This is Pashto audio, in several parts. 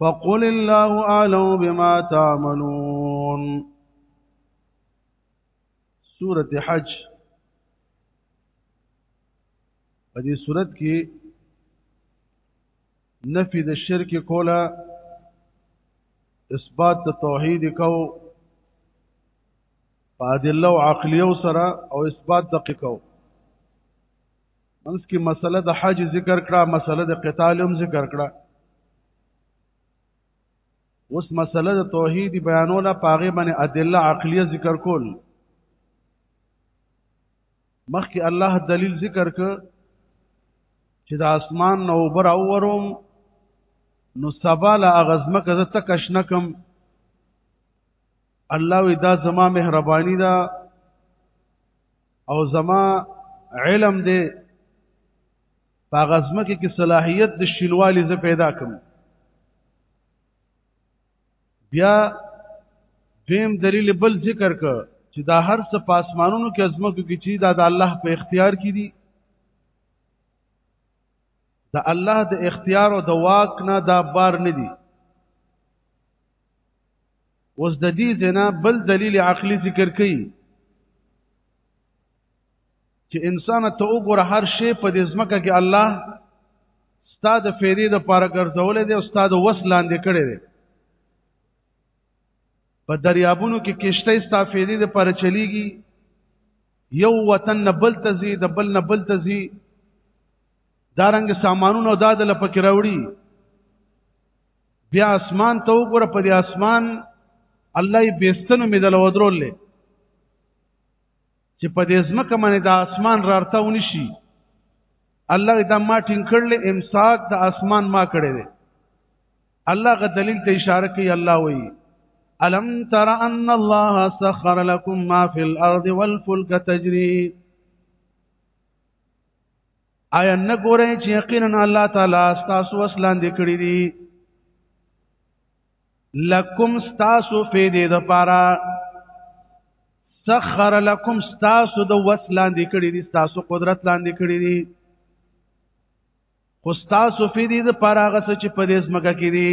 فقل الله اعلم بما تعملون سورة حج په دې صورت کې نفي د شرک کوله اثبات د توحید کو په ادله او عقلیو سره او اثبات دقیق کو منځ کې مسله د حج ذکر کړه مسله د قتال هم ذکر کړه اوس مسله د توحید بیانونه پاغه باندې ادله عقلیه ذکر کول مخکې الله دلیل ذکر ک چې د اسمان نو بر اوروم نو سبا لا غزمه کزه تکش نکم الله وی دا زما مهرباني ده او زما علم دی په غزمه کې کې صلاحیت د شینوالي زه پیدا کوم بیا دیم دلیل بل ذکر ک چې دا هر څه پاسمانونو کې عظمه کې چې دا د الله په اختیار کې دي د الله د اختیار او د واک نه دا بار نه دي اوس د دې زنا بل دلیل عقلی ذکر کړي چې انسان ته وګوره هر شی په دې ځمکه کې الله استاد فیدې د پاره ګرځولې دی استاد وس لاندې کړي دی په دریابونو کې کشته استاد فیدې د پاره چلیږي یو وطن نه بل تزي د بل نه بل تزي دارنګ سامانونو داد لپاره راوړي بیا اسمان ته وګوره په دې اسمان الله یې بیستنو مې دل ودرولې چې په دې ځمکه باندې د اسمان رارته ونشي الله دا ما ټینګ کړل امساک د اسمان ما کړی دی الله غ دلیل ته اشاره کوي الله وایي الم تر ان الله سخر لكم ما في الارض والفلك تجري آیا نه ګورئ چې یقینا الله تعالی تاسو وسلان دې کړی دي لکم تاسو په دې د پاره سخر لکم تاسو د وسلان دې کړی دي تاسو قدرت لاندې کړی دي خو تاسو په دې د پاره هغه څه چې په دې ځمکه کې دي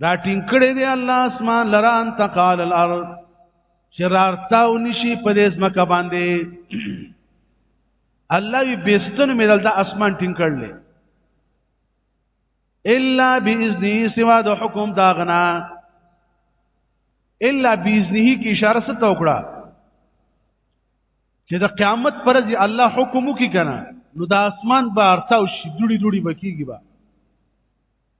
دا ټینګ کړی دی الله اسمان لران تقال الارض شرارتاو نشي په دې ځمکه باندې الله وی بيستن مې دلته اسمان ټینګ کړل الا باذنه سوا د حکم داغنا الا باذنه کی اشاره ست وکړه چې د قیامت پر ځي الله حکم وکي کنه نو د اسمان به ارتاو شي دوړي دوړي بکیږي با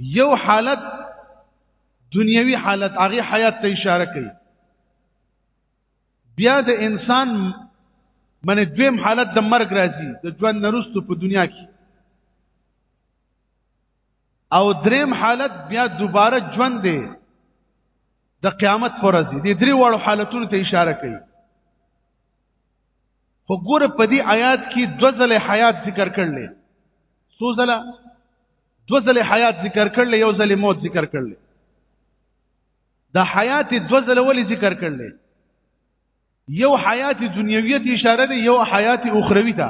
یو حالت دنیوي حالت هغه حیات ته اشاره کوي بیا د انسان من دویم حالت د مرګ راځي د ژوند نرستو په دنیا کې او دریم حالت بیا دوباره ژوند دی د قیامت پر ورځ دی درې وړو حالتونو ته اشاره کوي خو ګور په دې آیات کې دو ځله حیات ذکر کړل څو ځله دو ځله حیات ذکر کړل یو ځله موت ذکر کړل د حیات دو ځله ولې ذکر کړل یو حیات دنیویت اشاره ده یو حیات اخروی ته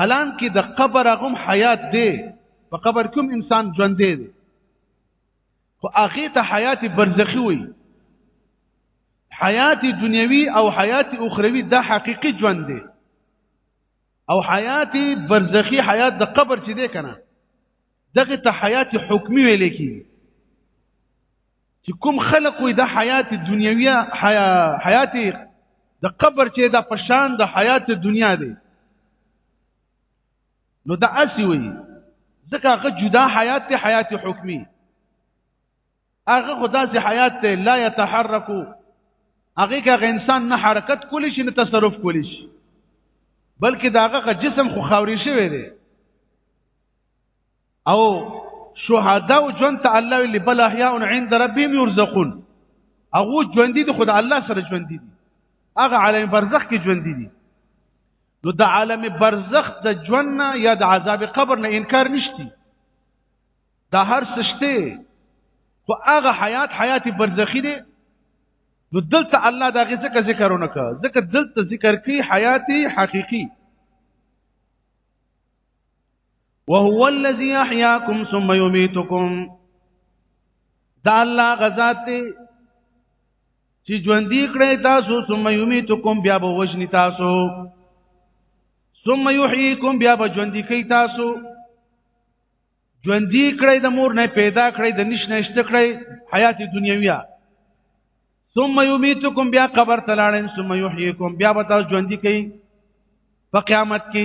حالان کې د قبر غم حیات دی په قبر کوم انسان ژوند دی خو هغه ته حیات برزخی وي حیات دنیوي او حیات اخروی دا حقيقي ژوند دی او حیات برزخی حیات د قبر چې دی کنه دغه ته حیات حکمی ویل کی چې کوم خلق وي د حیات دنیویه حیات د قبر چې د پشان د حیات دنیا دی نو دا اسی وي ځکه هغه جدا حیات ته حیات حکمی هغه خدا سي حیات ته لا يتحرك هغه که انسان نه حرکت کولی شي نه تصرف کولی شي بلکې داغه جسم خو خاوري شوی دی او شهدا او جون ته الله ویل بل احیاء عند ربهم يرزقون هغه ژوند دي خدای الله سره ژوند دي هغه عالم برزخ کې ژوند دي نو د عالم برزخ د ژوند نه یا د عذاب قبر نه انکار نشتی دا هر سشته خو هغه حیات حیات برزخی دی نو دلته الله دا غي څه ذکرونه کا ځکه دلته ذکر کوي حیات حقيقي وهو الذي احياكم ثم يميتكم دا الله غزاد دی چې ژوندې کړی تاسو ثم یمیتکم بیا به وجنی تاسو ثم یحییکم بیا به ژوندې کوي تاسو ژوندې کړی د مور نه پیدا کړی د نش نه اشته کړی حیات دنیویه ثم یمیتکم بیا قبر تلاړین ثم یحییکم بیا به تاسو ژوندې کوي په قیامت کې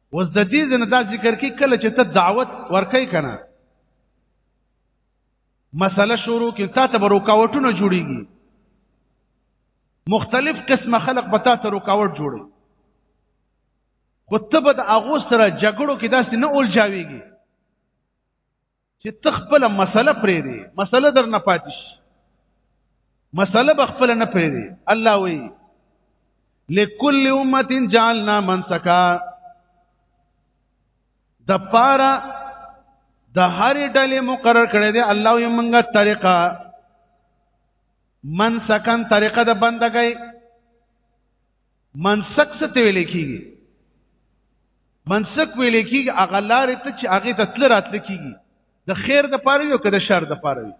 اوس د دې ځنه دا ذکر کې کله چې ته دعوت ورکې کنه مسله شروع کې تا ته رکاوټونه جوړيږي مختلف قسمه خلق به تا ته رکاوټ جوړي خو ته به د هغو سره جګړو کې داسې نه اولجاويږي چې تخپل مسله پرې دی مسله در نه پاتې شي مسله بخپل نه پرې دی الله وی لكل امه جعلنا منسكا د پارا د هر ډلې مقرر کړې دي الله یې مونږه طریقه من سکن طریقه د بندګۍ منسک څه ته ویل کیږي منسک ویل کیږي هغه لارې ته چې هغه ته تل راتل کیږي د خیر د پاره یو که د شر د پاره وي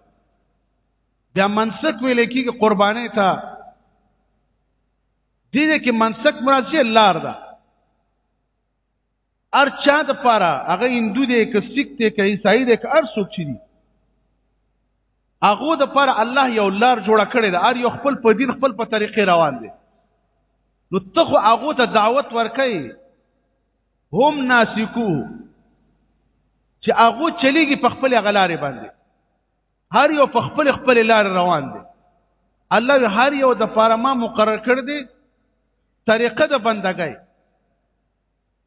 بیا منسک ویل کیږي قربانې ته دې کې منسک مراد چې لار ده ار چا د پاره هغه هندو دی که سیک دی که عیسائی دی که ار څوک چي دي هغه د پاره الله یو لار جوړ کړی دا ار یو خپل په دین خپل په طریقې روان دی نو ته خو هغه ته دعوت ورکړي هم ناسکو چې هغه چلیږي په خپل غلارې باندې هر یو په خپل خپل لار روان دی الله هر یو د پاره ما مقرر کړ دی طریقه د بندګۍ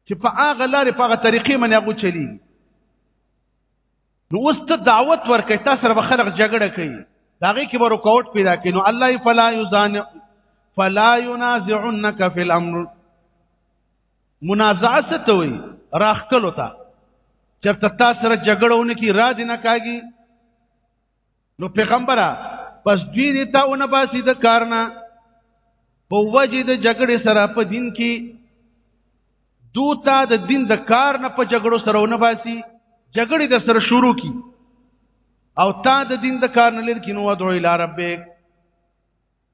چې په هغه لارې په هغه طریقې باندې هغه چلی نو اوس ته دعوت ورکې تاسو سره خلک جګړه کوي داغه کې ورو کوټ پیدا کینو الله فلا یزان فلا ينازعنك في الامر منازعه څه ته وي راخکلو ته چرته تاسو سره جګړهونه کی را دي نه کاږي نو پیغمبره پس دوی دې تا ونه باسي د کارنا په وجه د جګړې سره په دین کې دو تا د دین د کار نه په جګړو سره ونه باسي جګړې د سره شروع کی او تا د دین د کار نه لر کینو ادعو الی ربک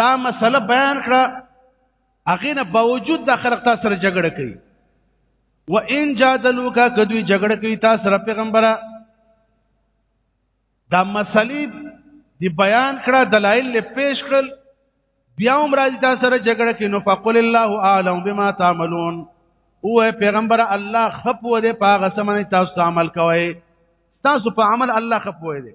دا مسله بیان کړه هغه نه باوجود د خلق تاسو سره جګړه کوي و ان جادلوکا کدوی جګړه کوي تاسو سره پیغمبره دا مسلې دی بیان کړه دلایل له پیش کړل بیا هم راځي تاسو سره جګړه کوي نو فقل الله اعلم بما تعملون او پیغمبر الله خپو دې پاغه سمنه تاسو عمل کوي تاسو په عمل الله خپو دې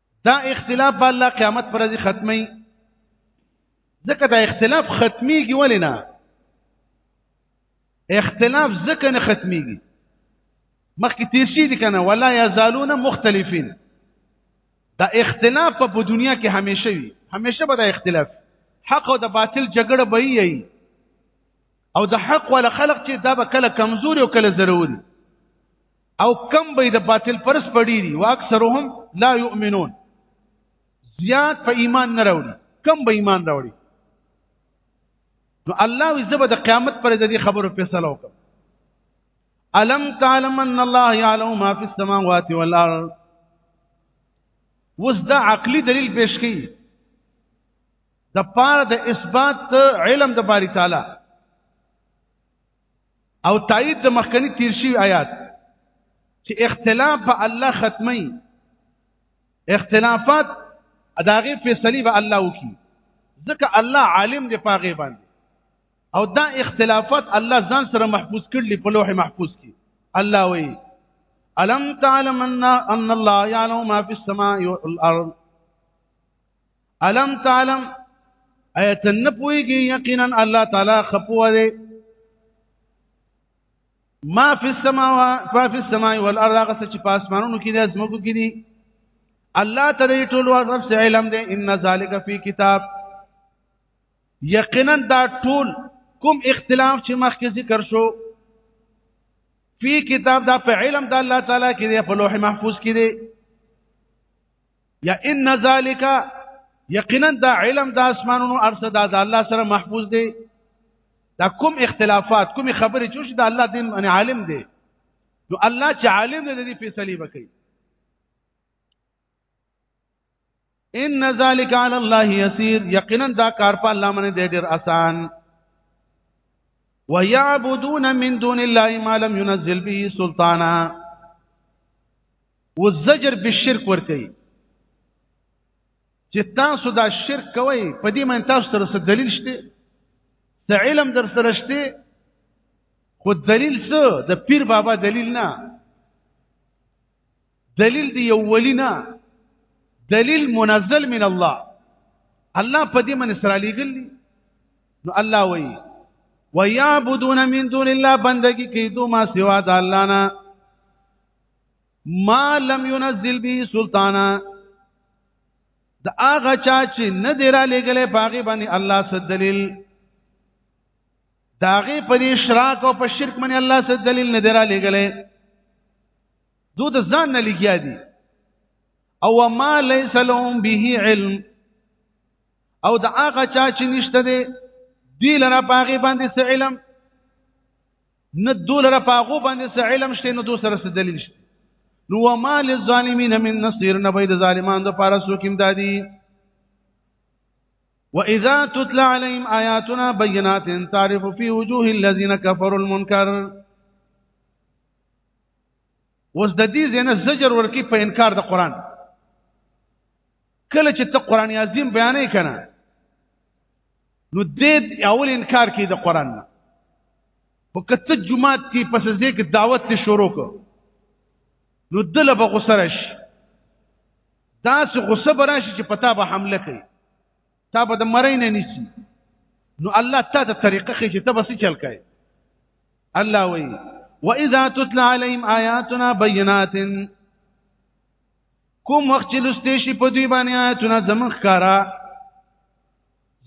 دا اختلاف به الله قیامت پر ځي ختمي ځکه دا اختلاف ختميږي ولې نه اختلاف ځکه نه ختميږي مخکې تیر شي دي کنه ولا یزالون مختلفین دا اختلاف په دنیا کې همیشه وي همیشه به دا اختلاف حق او د باطل جګړه به وي او د حق ولا خلق چې دا به کله کمزوري او کله ضروري او کم به د باطل پرس پړي دي واکثرهم لا يؤمنون زیات په ایمان نه راوړي کم به ایمان راوړي نو الله وزبه د قیامت پر د خبرو فیصله وکړه الم تعلم ان الله يعلم ما في السماوات والارض وس دا عقلی دلیل پیش کړي د پاره د اثبات علم د باری تعالی او تایید د مخکنی تیر شوی آیات چې اختلاف به الله ختمي اختلافات اداغه فیصله به الله وکي ځکه الله عالم دی پاغه باندې او دا اختلافات الله ځان سره محفوظ کړل په لوح محفوظ کې الله وی الم تعلم ان ان الله يعلم ما في السماء والارض الم تعلم ایت نه پويږي یقینا الله تعالی خپو دی ما فی السماوات ما فی السماء والارض هغه څه چې په اسمانونو کې دي زموږ کې دي الله تعالی ټول ورځ څه علم دی ان ذالک فی کتاب یقینا دا ټول کوم اختلاف چې مخکې ذکر شو فی کتاب دا په علم د الله تعالی کې دی په لوح محفوظ کې دی یا ان ذالک یقینا دا علم د اسمانونو ارس د الله سره محفوظ دی دا کوم اختلافات کوم خبرې چې د الله دین ان عالم دی نو الله چې عالم دی د دې فیصله وکړي ان ذالک علی الله یسیر یقینا دا کار په الله باندې دی ډیر آسان ويعبدون من دون الله ما لم ينزل به سلطانا و زجر به شرک ور کوي چې تاسو دا شرک کوئ په دې معنی تاسو سره څه دلیل شته د علم در سره شته خو دلیل څه د پیر بابا دلیل نه دلیل دی یو ولی نه دلیل منزل من الله الله په دې من سره لګل نو الله وایي ويعبدون من دون الله بندگی کوي دوه ما سوا د الله نه ما لم ينزل به سلطانا د هغه چا چې نه دی را لېږلی په هغې باندې الله څه دلیل د هغې په دې اشراک او په شرک باندې الله څه دلیل نه دی را لېږلی دو د ځان نه لګیا دي او ما ليس لهم به علم او د هغه چا چې نشته دی دوی لره په هغې باندې څه علم نه دولره په هغه باندې څه علم شته نو دوسره څه دلیل شته نو وما للظالمین من نصير نه بيد ظالمان د پاره سو کیم دادی واذا تتلى عليهم اياتنا بينات تعرف في وجوه الذين كفروا المنكر وز د دې زنه زجر ورکی په انکار د قران کله چې ته قران عظیم بیانې کنه نو دې اول انکار کوي د قران نه په کته جمعات کې پس دې کې دعوت ته شروع کو نو دله به غسر شي دا چې غصه براشي چې پتا به حمله کوي تا به د مرین نه نسی نو الله تا ته طریقه خې چې ته بس چل کوي الله وایي واذا تتلى عليهم اياتنا بينات کوم وخت چې لسته شي په دوی باندې آیتونه زمون ښکارا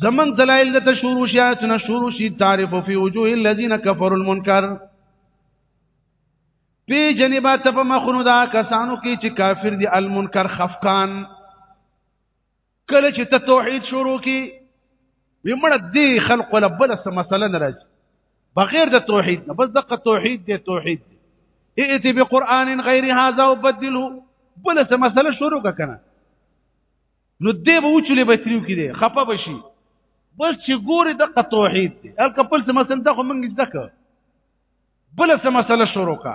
زمون دلایل د شروع شي آیتونه شروع شي تعریف فی وجوه الذین کفروا المنکر پی جنبا ته په مخونو دا کسانو کې چې کافر دي المنکر خفقان کله چې ته توحید شروع کی ومړه دی خلق ولا بل څه مسله نه راځي بغیر د توحید نه بس دغه توحید دی توحید دی ائتی بقران غیر هذا وبدله بل څه مسله شروع کنه نو دی به وچلې به تریو کې دی خپه بشي بس چې ګوري دغه توحید دی ال کپل څه مسله ته خو مونږ ځکه بل څه مسله شروع کا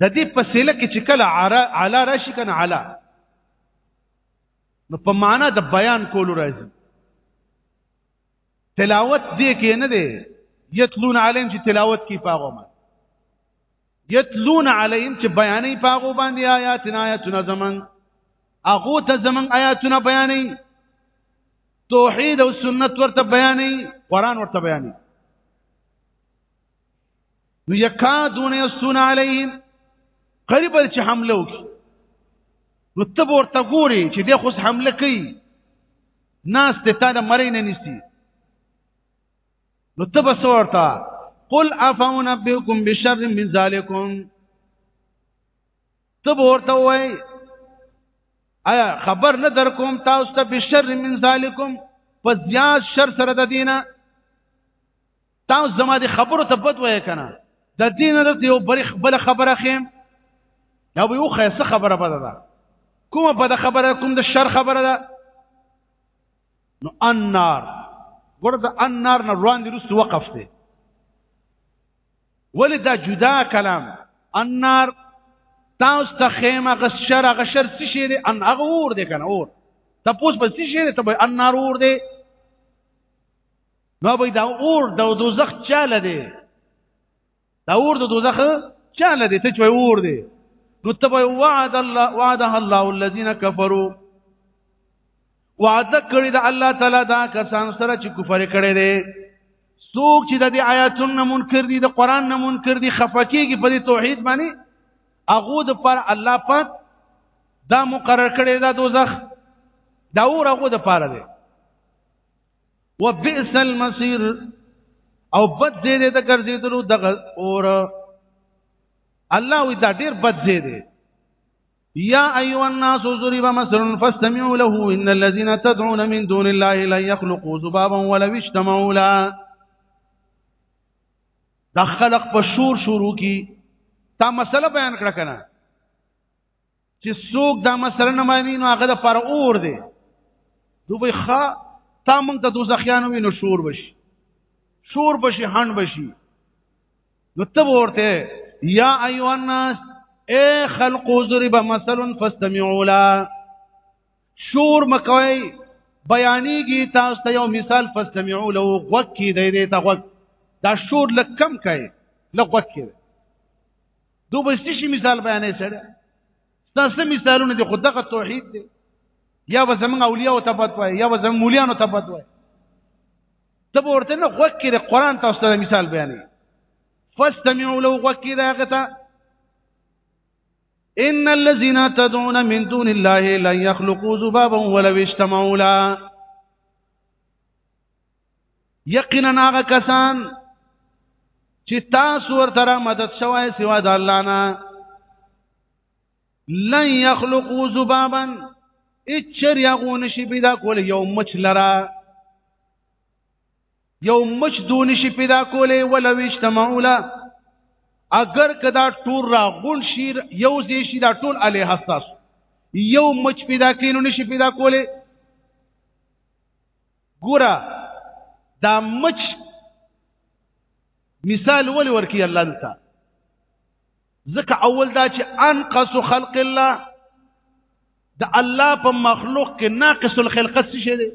د دې په سیله کې چې کله علا راشي کنه علا نو په معنا د بیان کولو راځي تلاوت دې کې نه دی یتلون علیم چې تلاوت کې پاغو ما یتلون علیم چې بیانې پاغو باندې آیاتنا آیاتنا زمن اغه ته زمن آیاتنا بیانې توحید او سنت ورته بیانې قران ورته بیانې نو یکادون یسون علیهم قریب چې حمله وکړي نو ته ورته ګوري چې د خوس حمله کوي ناس ته تا د مری نه نيسي نو ته بس ورته قل افنبئکم بشر من ذالکم ته ورته وای آیا خبر نه در کوم تاسو ته بشر من ذالکم په زیات شر سره د دینه تا زما دي خبرو ته بد وای کنه د دین د یو بریخ بل خبره خیم دا به یو خیسه خبره بده ده کومه بده خبره کوم د شر خبره ده نو النار ورته النار نه روان دي رسو وقف دي ولې دا جدا کلام النار تاسو ته خیمه غشر غشر څه شي دي ان هغه اور دي کنه اور تاسو په څه شي ته به النار اور دي نو به دا اور د دوزخ چاله دی دا اور د دوزخ چاله دی ته چې اور دی نو ته وعد الله وعده الله الذين كفروا وعده کړی د الله تعالی دا کسان سره چې کفر کړي دي څوک چې د دې آیاتونو منکر دي د قران نه منکر دي خفقېږي په دې توحید باندې هغه د پر الله پاک دا مقرر کړی دا دوزخ دا اور هغه د پاره دی وبئس المصير او بد زید د ګرځیدلو د اور الله وی دا ډیر بد زید یا ایو الناس ضرب مثل فاستمعوا له ان الذين تدعون من دون الله لا يخلقوا ذبابا ولو اجتمعوا له دا خلق په شور شروع کی تا مسله بیان کړه کنه چې څوک دا مسله نه مانی نو هغه د پر اور دی دوی ښا تا مونږ ته دوزخیان وینو شور بشي شور بشي هان بشي نو ته ورته یا ایو الناس اے خلق ضرب مثل فاستمعوا لا شور مکوي بیانېږي تاسو ته یو مثال فاستمعوا له وقکی دی دی ته وق دا شور لکم کوي لغوت کوي دو بستی شي مثال بیانې سره تاسو مثالونه دي خو دغه توحید دی یا به زمون اولیاء او تبت وای یا به زمون مولیان او تبت وای ته ورته نه وکړ قرآن تاسو ته مثال بیانې فاستمعوا له وکړه هغه ان الذين تدعون من دون الله لا يخلقوا ذبابا ولو اجتمعوا له یقینا هغه کسان چې تاسو ورته را مدد شوای سوا د الله نه لن يخلقوا ذبابا اچر یغون شي پیدا کول یو مچ لرا یو مچ دون شي پیدا کول ولو اجتمعوا له اگر کدا ټول را غون شي یو زی شي دا ټول علی حساس یو مچ پیدا کینو نشي پیدا کوله ګوره دا مچ مثال ولې ورکی الله دلته ځکه اول دا چې انقص خلق الله د الله په مخلوق کې ناقص الخلقت څه شي دی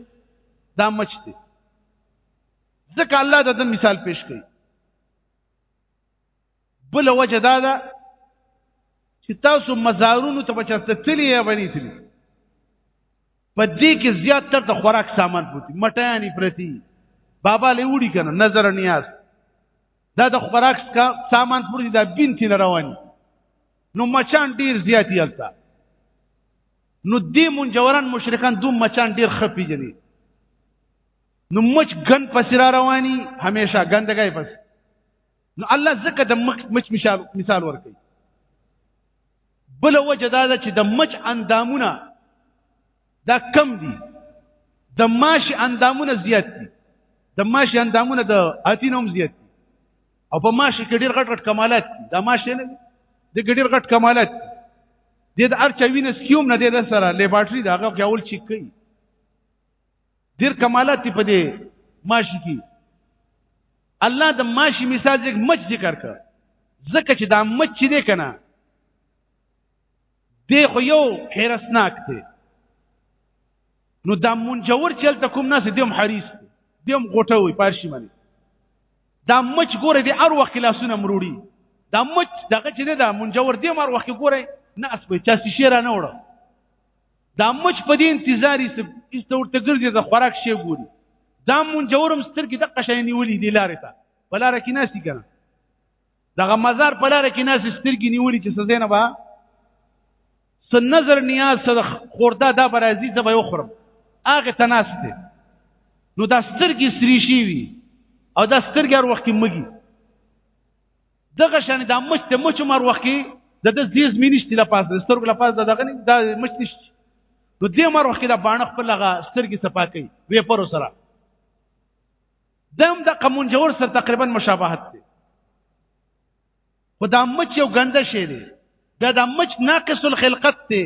دا مچ دی ځکه الله د مثال پیش کړي بل وجه دا ده چې تاسو مزارونو ته بچرته تللی یا بنی تللی په دې کې زیات تر د خوراک سامان پوتی مټیانی پرتی بابا له وړي کنه نظر نیاز دا د خوراک سامان پوری دا بنت نه رواني نو مچان ډیر زیات یلتا نو دې منجوران مشرکان دوم مچان ډیر خپي جنې نو مچ ګن پسې را رواني هميشه ګندګي پسې نو الله ځکه د مچ مثال مثال ورکړي بل وجه دا ده چې د مچ اندامونه دا کم دي د ماشي اندامونه زیات دي د ماشي اندامونه د اتینوم زیات دي او په ماشي کې ډېر غټ غټ کمالات دي دا ماشي نه دي د ډېر غټ کمالات دي د ارچا وینس کیوم نه د سره لیبارټری دا هغه اول چیک کوي ډیر کمالات په دې ماشي کې الله د ماشي مثال ذکر مچ ذکر کړ ځکه چې دا مچ چې دی کنه دی خو یو حیرسناک دی نو دا منجور چلته کوم ناس دی هم حریص دی هم غوټه وي پارشي باندې دا مچ ګوره دی ار وخت لاسونه مروړي دا مچ دغه چې دا منجور دی مر وخت ګوره نه اس په چا شي را نه وړه دا مچ په دې انتظار یې څه ورته ګرځي د خوراک شی ګوري دا مون جورم سترګې د قشې نیولې دی لارې ته بلاره کې ناسي کنه دغه مزار په لار کې ناس سترګې نیولې چې څه زینه با س نظر نیاز سره خورده دا بر عزیز به وخورم هغه تناسته نو دا سترګې سری شي وي او دا سترګې هر وخت مګي دغه شان د مچ د مچ مر وخت کې د د زیز مینشت لا پاس د سترګو لا پاس د دغه نه د مچ نشته نو دې مر وخت کې د باڼه خپل هغه سترګې صفا کوي وې پر سره دم د قمون جوړ سره تقریبا مشابهت دی خدا مچ یو ګنده شی دی دا د مچ ناقص الخلقت دی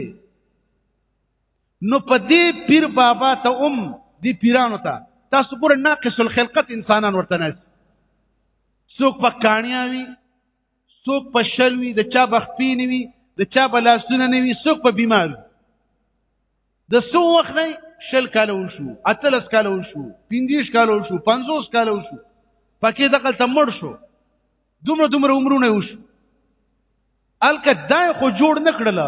نو په دې پیر بابا ته ام دې پیرانو ته تاسو ګور ناقص الخلقت انسانان ورته نه څوک په کانیا وي څوک په شل وي د چا بخپی نه وي د چا بلاسونه نه وي څوک په بیمار د سو وخت نه شل کاله وشو اتلس کاله وشو پنځیش کاله وشو پنځوس کاله وشو پکې دغه تمړ شو دومره دومره عمرونه وشو الکه دا خو جوړ نکړله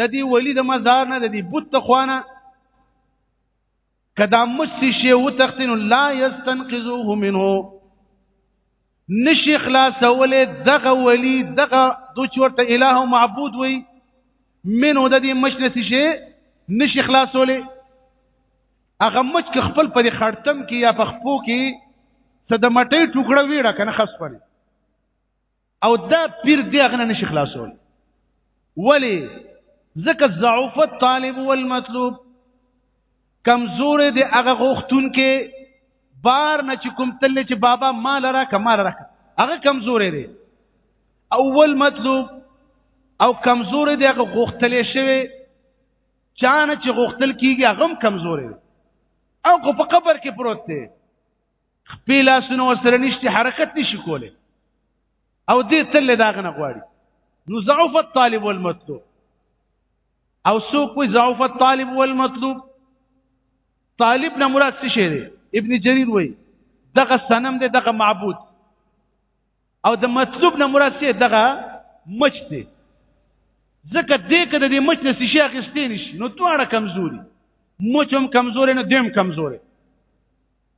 د دې ولی د مزار نه د دې بت تخوانه کدا مس شي او تختن لا يستنقذوه منه نشي خلاصوله دغه ولی دغه دوچ ورته الہ او معبود وي منه د دې مشنس شي نشي خلاصوله هغه مچ که خپل پر خړتم کې یا په خپو کې څه د مټې ټوکړه ویړه کنه خاص پړي او دا پیر دی هغه نه نشي خلاصول ولی ځکه ضعف الطالب والمطلوب کمزور دی هغه غوښتون کې بار نه چې کوم تل چې بابا مال را کمال را هغه کمزور دی اول مطلوب او کمزور دی هغه غوښتل شوی چانه چې غوښتل کیږي هغه کمزور دی او په قبر کې پروت دی خپل لاسونه ورسره نشته حرکت نشي کوله او دې تل دا غنه غواړي نو ضعف الطالب والمطلوب او سو کوئی ضعف الطالب والمطلوب طالب نه مراد څه شی دی ابن جرير وای دغه صنم دی دغه معبود او د مطلوب نه مراد څه دغه مچ دی ځکه دې کده دې مچ نه شي اخستې نشي نو دواړه کمزوري مچ هم کمزوري نه دیم کمزوري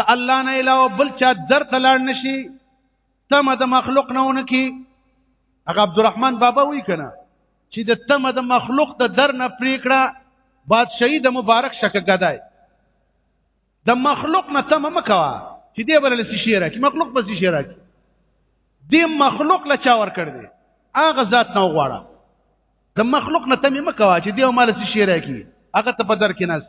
د الله نه علاوه بل چا در تلاړ نشي تم د مخلوق نه ونکي هغه عبدالرحمن بابا وی کنه چې د تم د مخلوق د در نه پریکړه بادشاہي د مبارک شکه غدای د مخلوق نه تم مکوا چې دی بل لسی شیرا کې مخلوق بس شیرا کې دی مخلوق لا چا ور کړ دی هغه ذات نه غواړه د مخلوق نه تم مکوا چې دی مال لسی شیرا کې هغه ته په در کې نس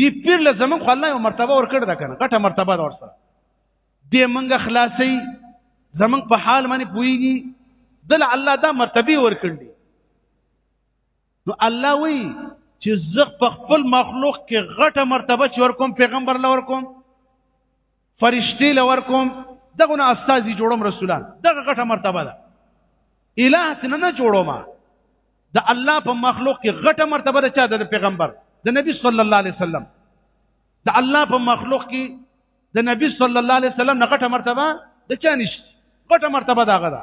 دی پیر له زمون خو الله یو مرتبه ورکړ دا کنه غټه مرتبه دا ورسره دی منګه خلاصي زمون په حال باندې پويږي دل الله دا مرتبه ورکړ دی نو الله وی چې زه په خپل مخلوق کې غټه مرتبه چې ورکوم پیغمبر لور کوم فرشتي لور کوم دغه نه استاد جوړم رسولان دغه غټه مرتبه ده الہ څنګه نه جوړوم د الله په مخلوق کې غټه مرتبه ده چې د پیغمبر د نبی صلی الله علیه وسلم د الله په مخلوق کې د نبی صلی الله علیه وسلم نه غټه مرتبه د چا نشته غټه مرتبه دا غدا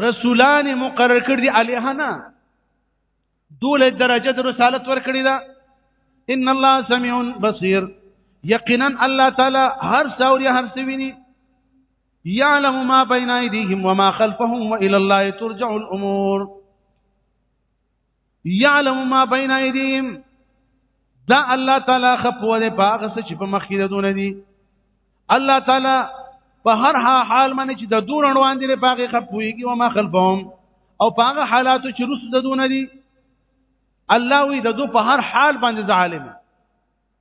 رسولان مقرر کړ دي الها نه دوله درجه د رسالت ور کړی دا ان الله سميع بصير یقینا الله تعالی هر څوري هر څه ویني يعلم ما بين ايديهم وما خلفهم والى الله ترجع الامور یعلم ما بین ایدیهم دا الله تعالی خپو دې پاغه څه چې په مخ کې دونه دي الله تعالی په هر حال باندې چې د دور روان دي پاغه خپويږي او ما خلفهم او پاغه حالاتو چې رسو دونه دي الله وی د دو په هر حال باندې ظالم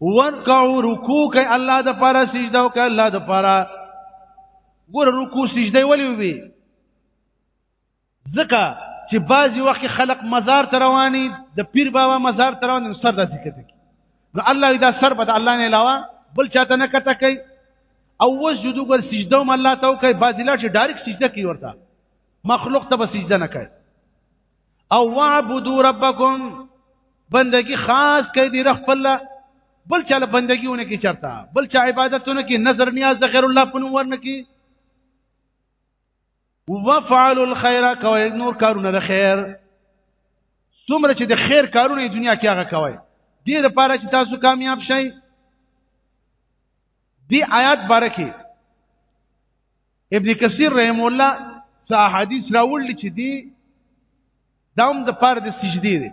ورکعو رکوع کوي الله د پاره سجده او کوي الله د پاره ګور رکوع سجده ولي وي ځکه چې بعضی وخت خلق مزار ته رواني د پیر بابا مزار ته رواني سر داسې کوي نو الله دا سر به د الله نه علاوه بل چاته نه کته کوي او وسجدو ګر سجده هم الله ته کوي بعضی لا چې ډایرک سجده کوي ورته مخلوق ته به سجده نه کوي او وعبدوا ربکم بندگی خاص کوي دی رب خپل بل چا بندگیونه کی چرتا بل چا عبادتونه کی نظر نیاز د غیر الله پنو ورنه کی وفعل الخير کوي نور کارونه د خیر څومره چې د خیر کارونه د دنیا کې هغه کوي دې لپاره چې تاسو کامیاب شئ دی آیات بارکه ابن کثیر رحم الله څه حدیث راوړل چې دی دام د پاره د سجدي دی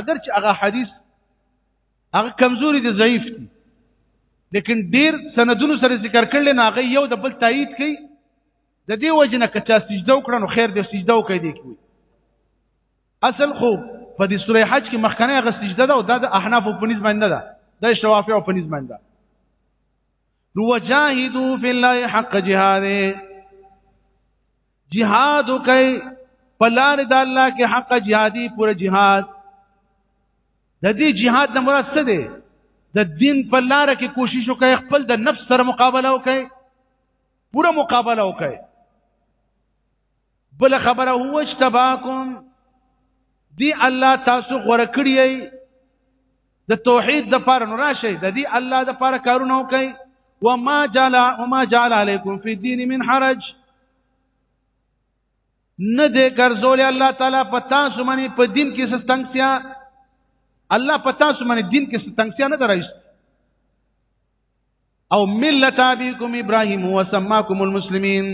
اگر چې هغه حدیث هغه کمزوري دی ضعیف دی لیکن ډیر سندونو سره ذکر کړل نه هغه یو د بل تایید کوي د دې وجنه کچا سجده وکړنو خیر دې سجده وکړي دی کوي اصل خو په دې سوره حج کې مخکنه هغه سجده ده او دا د احناف په نسبت نه ده د شوافی په نسبت ده نو وجاهدو فی الله حق جهاد جهاد کوي په لار د الله کې حق جهادي پوره جهاد د دې جهاد نه مراد څه دی د دین په لار کې کوشش وکړي خپل د نفس سره مقابله وکړي پوره مقابله وکړي بل خبره هو اجتباکم دی الله تاسو غوړه کړی د توحید د پاره نو راشي د دې الله د پاره کارونه وکړي وما جعل وما جعل علیکم فی الدین من حرج نه دې ګرځول الله تعالی پتا سمنی په دین کې ستنګسیا الله پتا سمنی دین کې ستنګسیا نه درایست او ملت ابيكم ابراهيم وسماكم المسلمين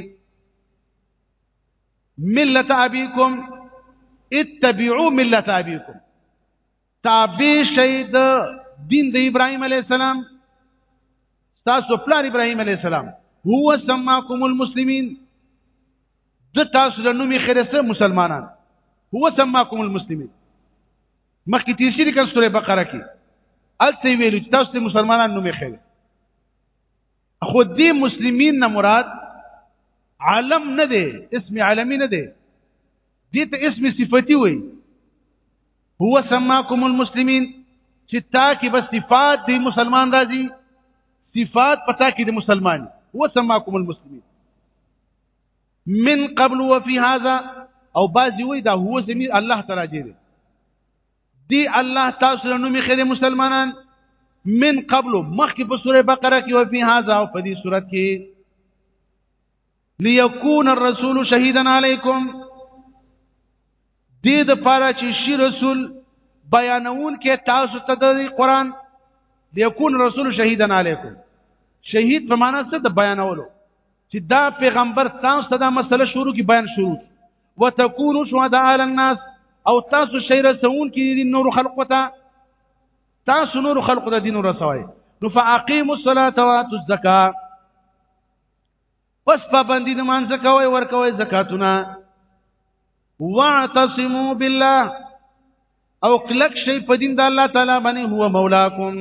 ملت ابيكم اتبعوا ملت ابيكم تابع شي د دین د ابراهيم عليه السلام تاسو پلان ابراهيم عليه السلام هو سماكم المسلمين د تاسو د نومي خرسه مسلمانان هو سماكم المسلمين مخکې تیر شي کله سورې بقره کې الته ویل چې تاسو مسلمانان نومې خیر خو دې مسلمین نه مراد عالم نه دی اسم عالمی نه دی دې ته اسم صفتی وایي هو سماکم المسلمین چې تا کې بس صفات دی مسلمان راځي صفات پتا کې د مسلمان هو سماکم المسلمین من قبل وفي هذا او بعضی وی دا هو زمير الله تعالی جيره دی الله تاسو له نومي خیر مسلمانان من قبل مخکې په سوره بقره کې او په هاذا او په دې سوره کې ليكون الرسول شهيدا عليكم دې د پاره چې شي رسول بیانون کې تاسو ته د قران ليكون الرسول شهيدا عليكم شهید په معنا څه د بیانولو چې دا پیغمبر تاسو ته دا مسله شروع کی بیان شروع وتكونوا شهداء على الناس او تاسو شی رسون کی دي نور خلق ته تاسو نور خلق ته دین رسوي نو فاقيموا الصلاه واتوا الزکاه پس پابندی نمان زکوي ور کوي زکاتونه واعتصموا بالله او کلک شي په دین د الله تعالی باندې هو مولاکم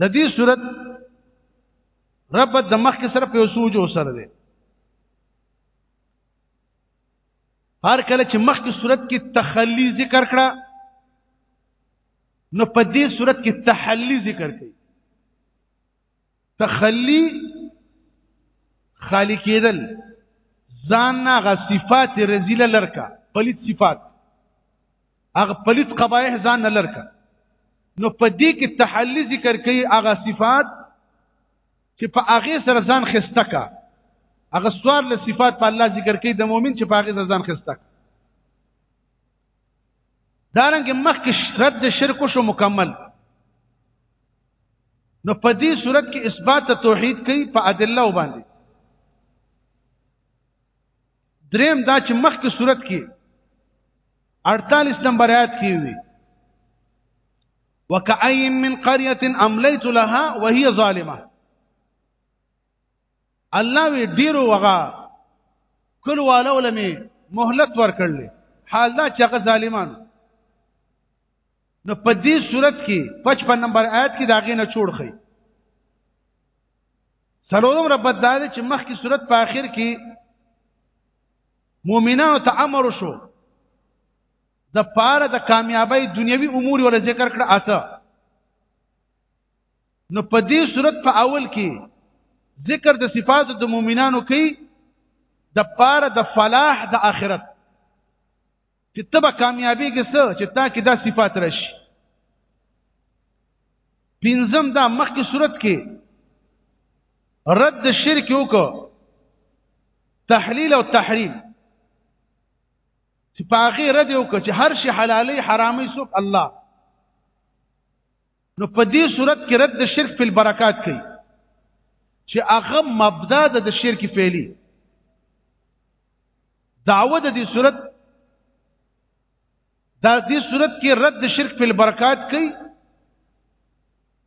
د دې صورت رب د مخ کې سره په سوج او سره دی هر کله چې مخ کې صورت کې تخلی ذکر کړه نو په دې صورت کې تحلی ذکر کړي تخلی خالی کېدل ځان نه غ صفات رزيله لرکا پلیت صفات هغه پلیت قبایح ځان نه لرکا نو په دې کې تحلی ذکر کوي هغه صفات چې په هغه سره ځان خسته کا هغه سوار له صفات په الله ذکر کوي د مؤمن چې په هغه سره ځان خسته کا دارنګ مخک رد شرک شو مکمل نو په دې صورت کې اثبات توحید کوي په ادله وباندې دریم دا چې مخک صورت کې 48 نمبر آیات کې وي وکایم من قريه املیت لها وهي ظالمه الله وی ډیرو وغا کل والو لمه مهلت ورکړل حال دا چې هغه ظالمان نو په دې صورت کې 55 نمبر آیت کې داغې نه جوړ خي سلورم رب دار چې مخکې صورت په آخر کې مؤمنانو ته امر شو د پاره د کامیابی دنیوي امور ول ذکر کړه اته نو په دې صورت په اول کې ذکر د صفات د مؤمنانو کې د پاره د فلاح د آخرت چې تبه کامیابی کې څه چې تا کې دا صفات راشي پنځم دا مخکې صورت کې رد شرک وکړه تحلیل او تحریم چې پاغي رد وکړه چې هر شي حلالي حرامي سوق الله نو په دې صورت کې رد شرک په برکات کوي چې هغه مبدا د شرک فعلی دعوه د دې صورت دا دې صورت کې رد شرک په برکات کوي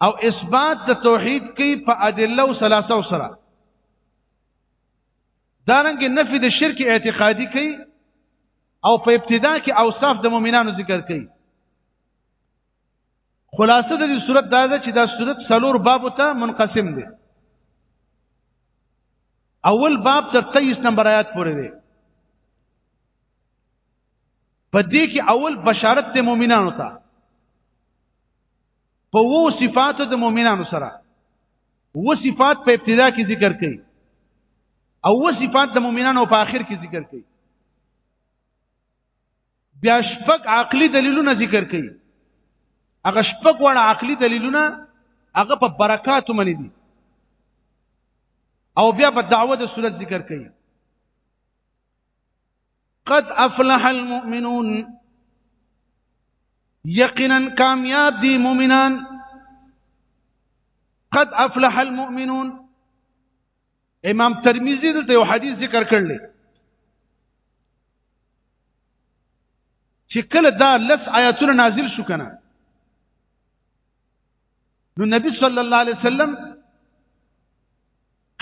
او اثبات د توحید کوي په ادله او ثلاثه او سره دارنګ نفي د شرک اعتقادي کوي او په ابتدا کې اوصاف د مؤمنانو ذکر کوي خلاصه د دې صورت دا ده چې دا صورت سلور باب ته منقسم دی اول باب تر 23 نمبر آیات پورې دی په دې کې اول بشارت د مؤمنانو ته په وو صفات د مؤمنانو سره وو صفات په ابتدا کې ذکر کړي او وو صفات د مؤمنانو په آخر کې ذکر کړي بیا شپږ عقلي دلیلونه ذکر کړي هغه شپږ وړ عقلي دلیلونه هغه په برکات منې دي او بیا په دعوه د صورت ذکر کړي قد افلح المؤمنون یقینا کامیاب دي مؤمنان قد افلح المؤمنون امام ترمذی دلته یو حدیث ذکر کړل چې کله دا لس آیاتونه نازل شو کنه نو نبی صلی الله علیه وسلم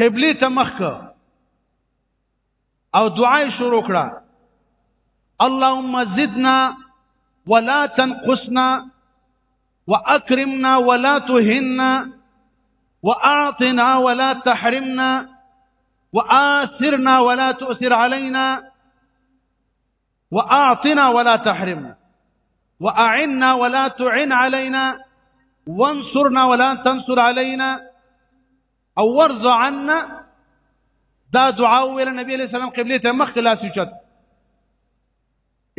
قبله ته مخ او دعای شروع کړه اللهم زدنا ولا تنقصنا وأكرمنا ولا تهنا وأعطنا ولا تحرمنا وآثرنا ولا تؤثر علينا وأعطنا ولا تحرمنا وأعنا ولا تعن علينا وانصرنا ولا تنصر علينا او ورض عنا دا دعا ویل نبی علیہ السلام قبله ته مخ لاس چت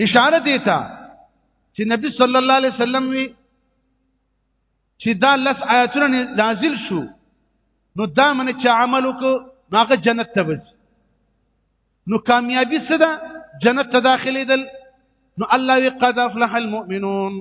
اشاره دی ته چې نبی صلی الله علیه وسلم وی چې دا لس آیاتونه نازل شو نو دا من چې عمل وکړو هغه جنت ته وځي نو کامیابی څه ده جنت ته داخلي دل نو الله وی قد افلح المؤمنون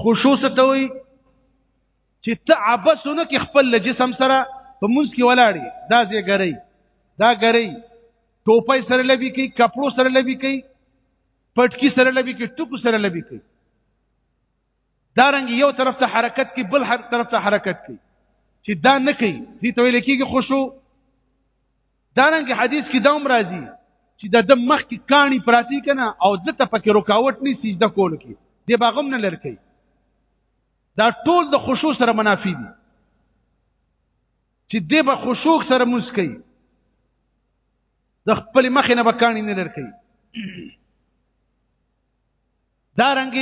خشوع څه ته وایي چې ته عبسونه کې خپل له جسم سره په منځ کې ولاړې دا زی ګرۍ دا ګرۍ ټوپۍ سره لبي کوي کپړو سره لبي کوي پټکی سره لبي کوي ټکو سره لبي کوي دا رنګ یو طرف ته حرکت کوي بل هر طرف ته حرکت کوي چې دا نه کوي دې ته ویل کېږي خوشو دارنګ حدیث کې دا هم راځي چې د دم مخ کې کانی پراتی کنه او د ته پکې رکاوټ نه سجده کول کې دی باغم نه لړکې دا ټول د خشوع سره منافي دي چې دی به خشوع سره مسکی د خپل مخ نه بکانی نه لړکې دارنګ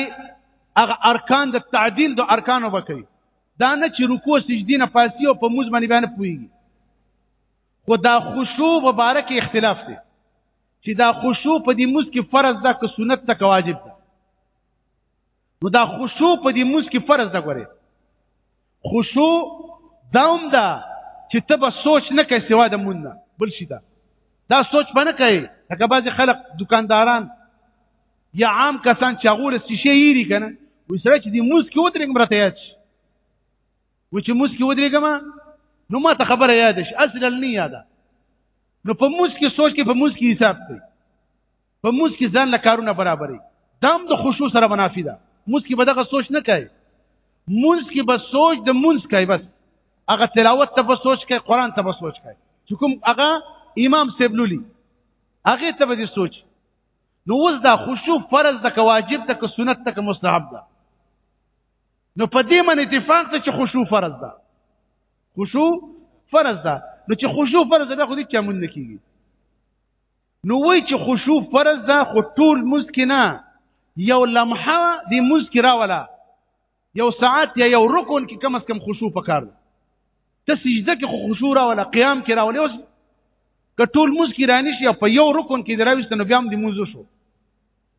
هغه ارکان د تعدیل د ارکانو بکې دا نه چې رکوع سجدي نه پاسي او په موز باندې باندې پويږي خو دا خشوع مبارک اختلاف دی چې دا خشوع په دې موس کې فرض ده که سنت ده که واجب ده نو دا خشوع په دې موس کې فرض ده ګوره خشوع داوم ده چې ته به سوچ نه کوي سوا د مونږ بل شي ده دا سوچ باندې کوي لکه بعضی خلک دکانداران یا عام کسان چې هغه له شیشه یې کنه وسره چې د موس کې ودرېږم راته یاد شي و چې موس کې ودرېږم نو ما ته خبره یاد شي اصلا نه یاده نو په موس کې سوچ کې په موس کې حساب کوي په موس کې ځان له کارونه برابرې دام د خوشو سره منافي ده موس کې به دغه سوچ نه کوي موس کې به سوچ د موس کوي بس هغه تلاوت ته به سوچ کوي قران ته به سوچ کوي چې کوم هغه امام سیبلولی هغه ته به سوچ نو اوس دا خوشو فرض ده که واجب ده که سنت ده که مستحب ده نو په دې من اتفاق ته چې خشوع فرض ده خشوع فرض ده نو چې خشوع فرض ده خو دې چا مونږ نه کیږي نو وای چې خشوع فرض ده خو ټول مسکنا یو لمحه دې مسکرا ولا یو ساعت یا یو رکن کې کم از کم خشوع پکار ده ته سجده کې خو خشوع را ولا قیام کې را ولا اوس که ټول مسکرانی شي په یو رکن کې دراوستنو بیا هم دې موزه شو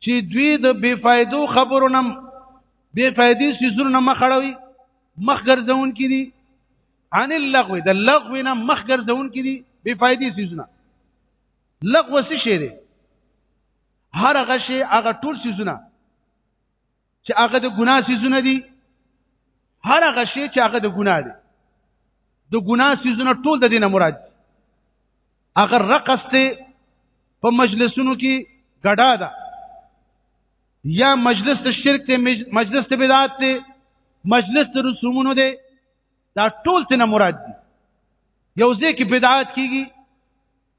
چې دوی د بی فائدو خبرو نم بی فائدې سيزونو نه مخ اړوي مخ ګرځون کې دي عن اللغو د لغو نه مخ ګرځون کې دي بی فائدې سيزونه لغو څه شي دي هر هغه شي هغه ټول سيزونه چې هغه د ګناه سيزونه دي هر هغه شی چې هغه د ګناه دي د ګناه سيزونه ټول د دینه مراد دي هغه رقص ته په مجلسونو کې ګډا ده یا مجلس ته شرک ته مجلس ته بدعت ته مجلس ته رسومونه دي دا ټول تنه مراد دي یو ځکه بدعت کیږي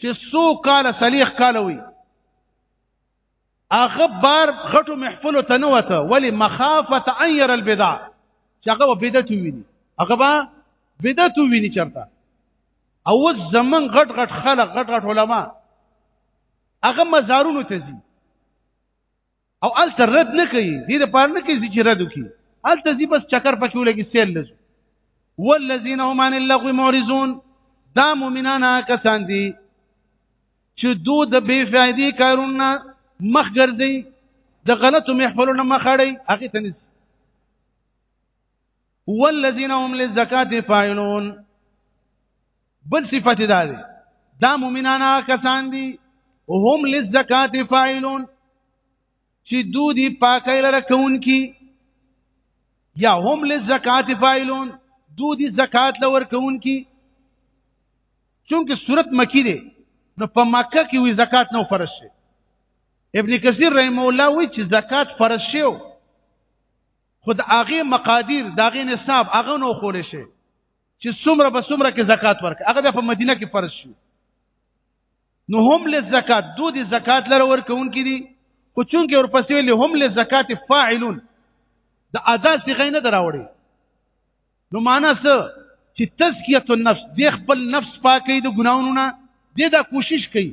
چې سو کال صلیخ کال وي هغه بار غټو محفل ته نه وته ولی مخافت ان ير البدع چې هغه بدعت ویني هغه با بدعت ویني چرته او زمن غټ غټ خلک غټ غټ علما هغه مزارونو ته ځي او الته رد نه کوي دې د پاره نه کوي چې رد وکړي الته زی بس چکر پکې ولګي سیل لزو والذین هم عن اللغو معرضون دا مؤمنان کسان دي چې دو د بے فائدې کارونه مخ ګرځي د غلطو محفلونو مخ اړي هغه تنس والذین هم للزکات فاعلون بل صفت دا دی دا مؤمنان کسان دي هم للزکات فاعلون چې دوی دی پاکۍ لره کون کی یا هم للزکات فاعلون دوی دی زکات لور کون کی چونکه صورت مکی دی نو په مکه کې وی زکات نو فرض شي ابن کثیر رحم الله وی چې زکات فرض شي خود هغه مقادیر داغه نصاب هغه نو خول شي چې څومره به څومره کې زکات ورکړي هغه په مدینه کې فرض شو نو هم له زکات دو دي زکات لره ورکون کې دي خو چونکه ورپسې ویل هم له زکات فاعلون د ادا صيغه نه دراوړي نو معنا څه چې تزکیه النفس د خپل نفس پاکي د ګناونو نه د دا کوشش کوي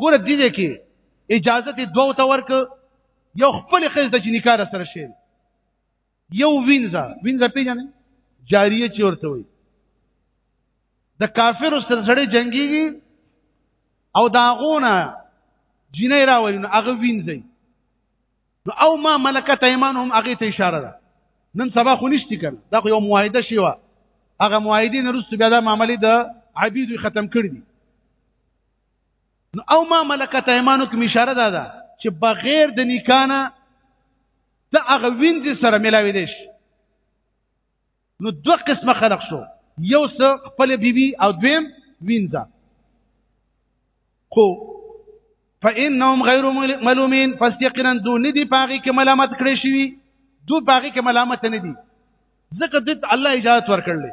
ګوره دې دې کې اجازه دې دوه ته ورک یو خپل خیز د جنکار سره شي یو وینځه وینځه پیژنې جاریه چې ورته وي د کافر سره سره جنگيږي او داغونه جنې راوړي نو هغه وینځي نو او ما ملکت ایمانهم هغه ته اشاره ده نن سبا خو نشتی کړ دا خو یو معاهده شی و هغه معاهدین رسو بیا د معاملې د عبید ختم کړی نو او ما ملکت ایمانو کې اشاره ده ده چې بغیر د نکانه د هغه وینځ سره ملاوي دي نو دوه قسمه خلق شو یو څه خپل بیبي او دویم وینځه خو فانهم غیر ملومین فاستقنا دون دي پاغي کې ملامت کړی شي دو پاغي کې ملامت نه دي ځکه د الله اجازه ورکړلې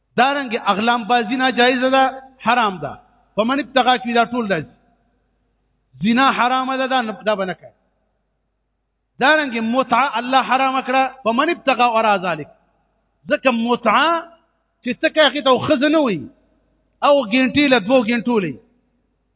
دارنګ اغلام بازی ناجایز ده حرام ده په من ابتغا کې دا ټول ده زنا حرام ده دا دا بنه کوي دارنګ متعه الله حرام کړه په من ابتغا ورا ذلک ځکه متعه چې تکه هغه ته خزنه وي او ګنټي له دوه ګنټو لې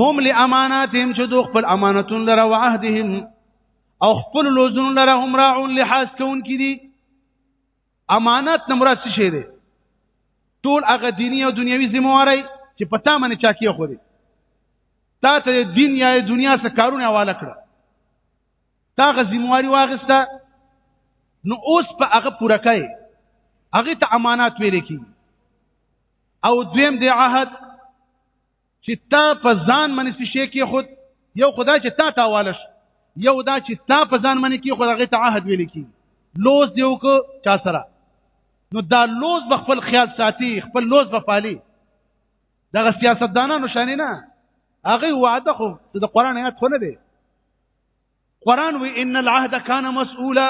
هم لاماناتهم چې دوی خپل امانتون لره او عهدهم او خپل لوزون لره هم راعون لحاظ کون کې دي امانات نه مراد څه شی دی ټول هغه دینی او دنیوي ذمہواری چې پتا منه چا کیه خوري تا ته دین یا دنیا سره کارونه حواله کړه تا غ ذمہواری واغسته نو اوس په هغه پوره کای هغه ته امانات ویل کی او دویم دی عهد چې تا په ځان باندې څه شي کې خود یو خدا چې تا تاوالش یو دا چې تا په ځان باندې کې خود هغه ته عهد ویل کی لوز دیو کو چا سره نو دا لوز به خپل خیال ساتي خپل لوز به پالي دغه سیاستدانانو شانې نه هغه وعده خو د قران آیات خو نه دی قران وی ان العهد کان مسؤولا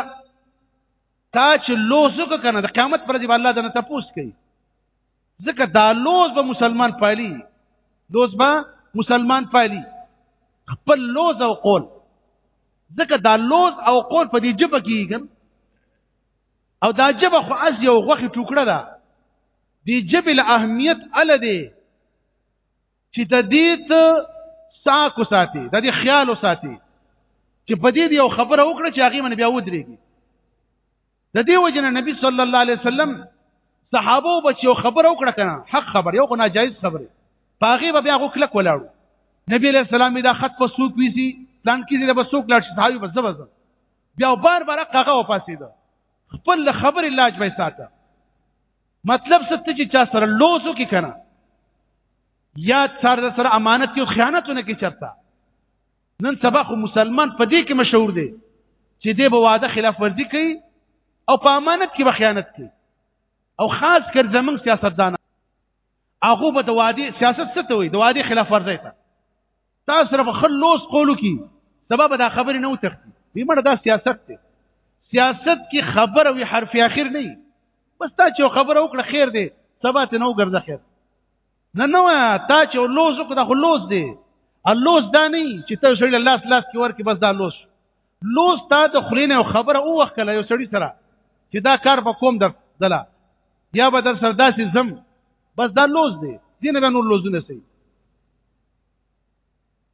تا چې لوزو کنه د قیامت پر دی الله دنه تاسو کوي ځکه دا لوز به مسلمان پالي لوز به مسلمان پالي خپل لوز او قول ځکه دا لوز او قول په دې جبه کېږي او دا جبه خو از یو غوخي ټوکړه ده دی جبه له اهمیت ال دی چې د دې ته ساکو ساتي د دې خیال ساتي چې په دې یو خبره وکړه چې هغه من بیا ودرېږي د دې وجنه نبی صلی الله علیه وسلم صحابه بچو خبر او کړه کنه حق خبر یو خو ناجایز خبره پاغي به بیا غوکلک ولاړو نبی علیہ السلام دا خط په سوق ویسی پلان کې دې به سوق لاړ شي صحابي بس بس بیا بار بار هغه وپاسې ده خپل خبر علاج به ساته مطلب ست چې چا سره لوسو کې کنه یا سره سره امانت یو خیانتونه کې چرتا نن سبا خو مسلمان په دې کې مشهور دی چې دې به وعده خلاف ورزي کوي او په امانت کې به خیانت کوي او خاص کر زمنګ سیاستدان هغه به د وادي سیاست څه ته وي د وادي خلاف ورزي ته تاسو سره خلوص قولو کی سبب دا خبر نه وتختی بیمړه دا سیاست دی سیاست کې خبر او حرف اخر نه بس تا چې خبر او کړ خیر دی سبا ته نو ګرځه خیر نه نو تا چې لوز کو دا خو لوز دی اللوز دا نه چې ته سړی الله سلاس کې ورکی بس دا لوز لوز تا د خلینه خبره او وخت کله یو سړی سره چې دا کار په کوم در دلا یا به در سره داسې زم بس دا لوز دی دینه به نور لوزونه سي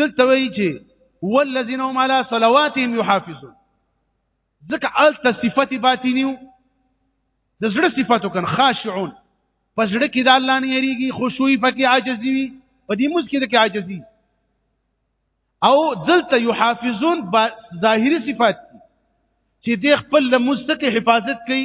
دلته وایي چې والذین هم علی صلواتهم یحافظون ځکه الته صفت باطنی د زړه صفاتو کن خاشعون پس زړه کې د الله نه یریږي خشوعي پکې عاجز دی په دې موږ کې د عاجز دی او دلته یحافظون ظاهری صفات چې د خپل مستقه حفاظت کوي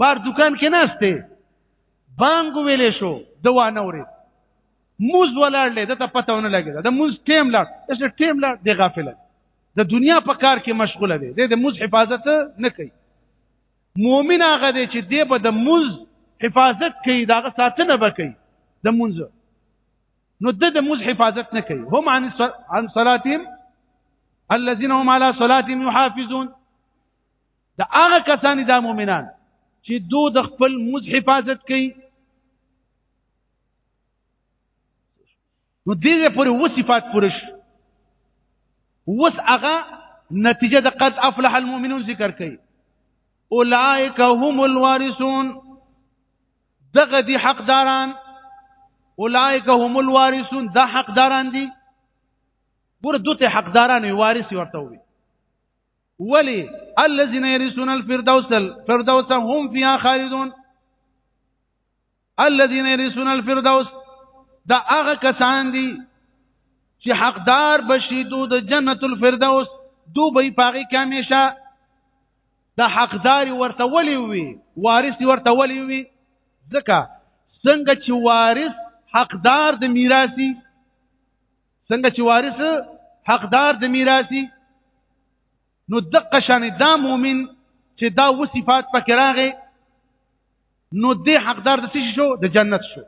بار دکان کې ناشته بانګ ویلې شو د وانه ورې موز ولاړلې د ته پته ونه لګیدا د موز ټیم لاړ چې ټیم لاړ دی غافل د دنیا په کار کې مشغوله دی د موز حفاظت نه کوي مؤمن هغه دی چې دی به د موز حفاظت کوي داغه ساتنه به کوي د موز نو د د موز حفاظت نه کوي هم عن عن صلاتهم الذين هم على صلاتهم يحافظون دا هغه کسان دا مؤمنان چې دو د خپل موز حفاظت کوي نو دې پورې و صفات پرش وس هغه نتیجه د قد افلح المؤمنون ذکر کوي اولئک هم الوارثون دغه دي حقداران اولئک هم الوارثون دا حقداران دي ګور دوته حقداران وارث ورته وي ولی الذين يرثون الفردوس الفردوس هم فيها خالدون الذين يرثون الفردوس دا هغه کسان دي چې حقدار بشي دو د جنت الفردوس دو به پاغي کمیشه د حقدار ورته ولي وي وارث ورته ولي وي ځکه څنګه چې وارث حقدار د میراثي څنګه چې وارث حقدار د میراثي نو دقه شان دا مؤمن چې دا و صفات پکې راغې نو دې حقدار د څه شو د جنت شو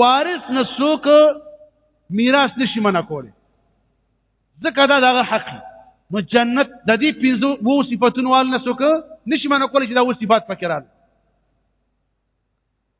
وارث نسوک میراث نشي منع کوله ځکه دا دغه حق نو جنت د دې پنځو وو صفاتونو وال نسوک نشي منع کوله چې دا و صفات پکې راغلي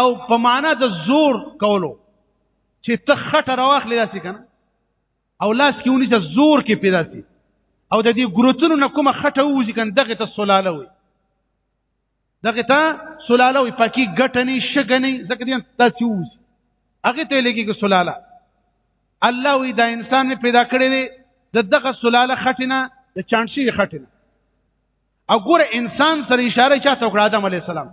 او په معنا د زور کولو چې ته خټه راوخلې داسې کنه او لاس کې ونی چې زور کې پیدا سي او د دې ګروتونو نه کومه خټه ووزي کنه دغه ته سلاله وي دغه ته سلاله وي پکې ګټنې شګنې ځکه دې تاسو ووزي هغه ته لګي کې سلاله الله وی دا انسان می پیدا کړی دی د دغه سلاله خټینه د چانشي خټینه او ګوره انسان سره اشاره چاته وکړه آدم علی السلام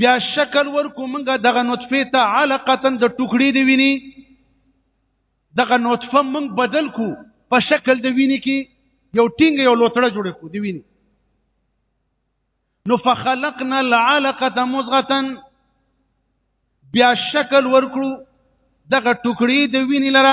بیا شکل ورکو منګه دغه نطفه ته علقه د ټوکړې دی ویني دغه نطفه منګ بدل کو په شکل د ویني کې یو ټینګ یو لوتړه جوړ کو دی ویني نو فخلقنا العلقه مزغه بیا شکل ورکړو دغه ټوکړې د ویني لره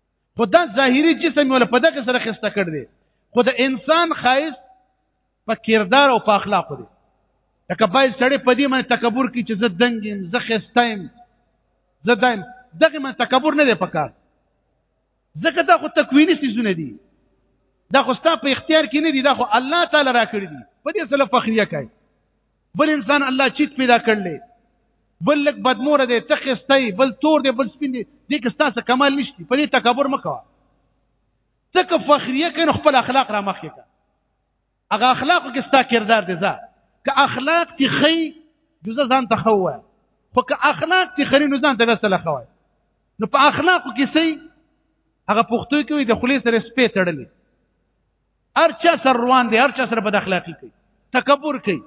خو دا ظاهري جسم ولا په دغه سره خسته کړ دی خو د انسان خایس په کردار او په اخلاق دی لکه باید سړی په دې باندې تکبر کوي چې زه دنګ یم زه خسته یم زه دایم دغه من تکبر نه دی پکار ځکه دا خو تکوینی سيزونه دي دا خو ستا په اختیار کې نه دي دا خو الله تعالی را کړی دي په دې سره فخریه کوي بل انسان الله چیت پیدا کړلې بل لک بدمور دی تخستای بل تور دی بل سپین دی دې کې ستاسو کمال نشتی په دې تکبر مکوه تک فخریه کین خپل اخلاق را مخکې کا هغه اخلاق کې ستا کردار دی ځا که اخلاق تی خی جزء ځان تخوه خو که اخلاق تی خري نو ځان ته بس له خوي نو په اخلاق کې سي هغه پښتو کې د خلی سره سپې تړلې ارچا سر روان دي ارچا سره بد اخلاقی کوي تکبر کوي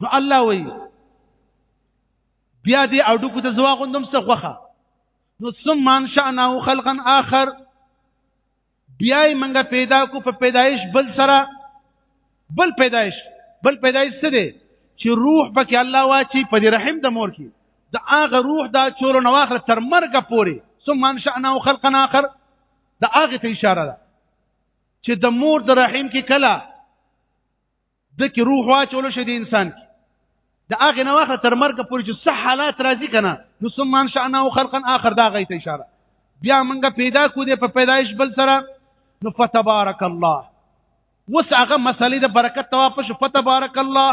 نو الله وایي بیا دې اډو کو ته زوا غوندم څه خوخه نو ثم انشأنا خلقا آخر بیا یې منګه پیدا کو په پیدایش بل سره بل پیدایش بل پیدایش څه دی چې روح پکې الله واچي په دې رحم د مور کې د هغه روح دا چورو نواخره تر مرګه پوري ثم انشأنا خلقا آخر دا هغه ته اشاره ده چې د مور د رحم کې کله د کې روح واچول شي د انسان کې د هغه نه واخه تر مرګ پورې چې صح حالات راځي کنه نو ثم ان شاءنا او خلقا اخر دا غي ته اشاره بیا موږ پیدا کو دې په پیدایش بل سره نو فتبارك الله وس هغه مسلې د برکت ته واپس فتبارك الله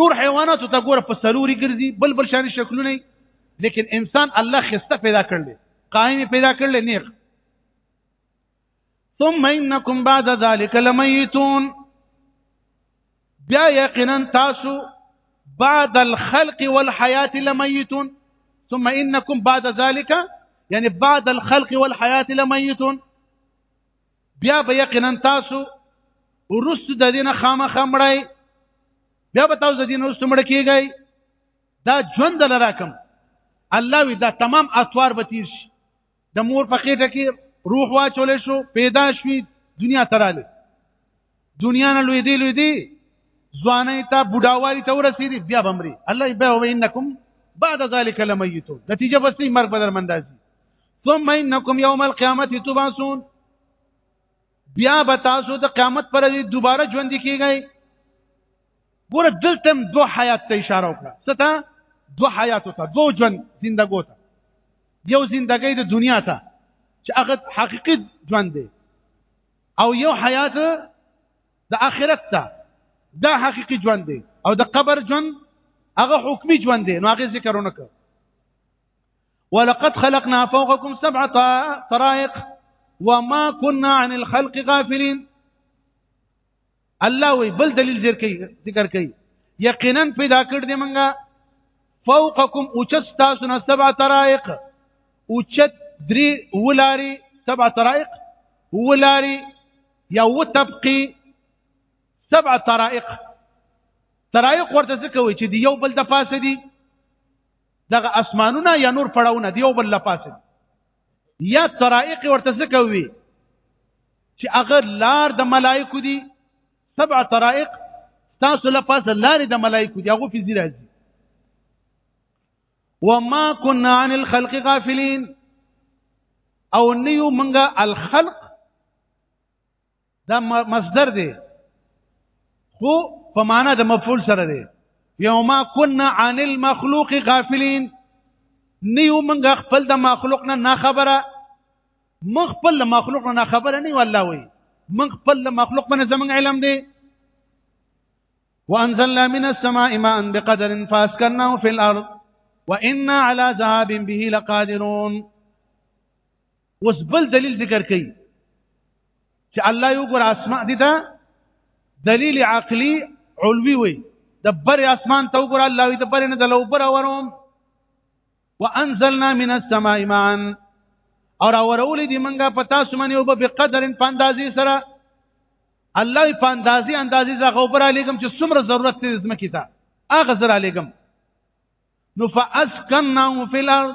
نور حیوانات ته ګوره په سلوري ګرځي بل بل شان شکلونه لیکن انسان الله خسته پیدا کړل قائم پیدا کړل نیغ ثم انکم بعد ذلك لمیتون بیا یقینا تاسو بعد الخلق والحیات لمیتون ثم انکم بعد ذلك يعني بعد الخلق والحیات لمیتون بیا به یقینا تاسو ورست د دینه خامخ مړای بیا به تاسو د دین ورست مړ کیږئ دا ژوند لراکم الله وی دا تمام اطوار به تیر شي د مور په خېټه کې روح واچول شو پیدا شوی دنیا تراله دنیا نه لوی دی لوی دی ځواني ته بډاوالي ته ورسېږي بیا بمري الله به هو انکم بعد ذلك لميتون نتیجه بس نه مرګ بدر مندازي ثم انکم یوم القیامت تبعثون بیا به تاسو د قیامت پر دې دوباره ژوند کیږئ ګوره دلته هم دوه حیات ته اشاره وکړه څه ته دوه حیاتو ته دوه ژوند زندګو ته یو زندګۍ د دنیا ته چې هغه حقیقي ژوند دی او یو حیات د آخرت ته دا حقيقي ژوند دی او د قبر ژوند هغه حکمی ژوند دی نو هغه ذکرونه کوي ولقد خلقنا فوقكم سبع طرائق وما كنا عن الخلق غافلين الله وی بل دلیل ذکر کوي ذکر کوي یقینا پیدا کړ دې منګه فوقکم اوچت تاسو نه سبع طرائق اوچت درې ولاري سبع طرائق ولاري یا وتبقي سبع طرائق طرائق ورته څه کوي چې دی یو بل د پاسه دي دغه اسمانونه یا نور پړاونه دی یو بل د پاسه دي یا طرائق ورته څه کوي چې هغه لار د ملائکو دي سبع طرائق تاسو له پاسه لارې د ملائکو دي هغه فزي راځي وما كنا عن الخلق غافلين او نیو منګه الخلق دا مصدر دی خو په معنا د مفعول سره دی یوما كنا عن المخلوق غافلين نیو منګه خپل د مخلوق نه نه خبره مخ خپل د مخلوق نه خبره نه والله وي من خپل د مخلوق باندې زمنګ علم دی وانزلنا من السماء ماء بقدر فاسكناه في الارض وإنا على ذهاب به لقادرون اوس بل دلیل ذکر کړي چې الله یو ګور اسماء دي دا دلیل عقلی علوي وي د بر اسمان ته وګور الله وي د بر نه د لوبر وروم وانزلنا من السماء ماء اور اورول دي منګه پتا سمنه وب بقدر پاندازي سره الله پاندازي اندازي زغه وبر علیکم چې څومره ضرورت دې زمکې ته اغه زر علیکم نو فاسکننا فی الارض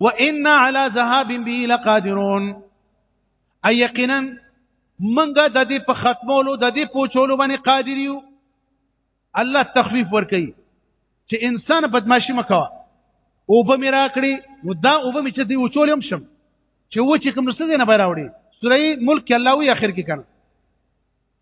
وان على ذهاب به لقادرون اي يقينا منګه د دې په ختمولو د دې پوچولو باندې قادر یو الله تخفیف ورکي چې انسان بدمعشي مکوا او به میرا کړی نو دا او به چې دی وچول هم شم چې و چې کوم څه نه بیراوړي سورې ملک الله وی اخر کې کنه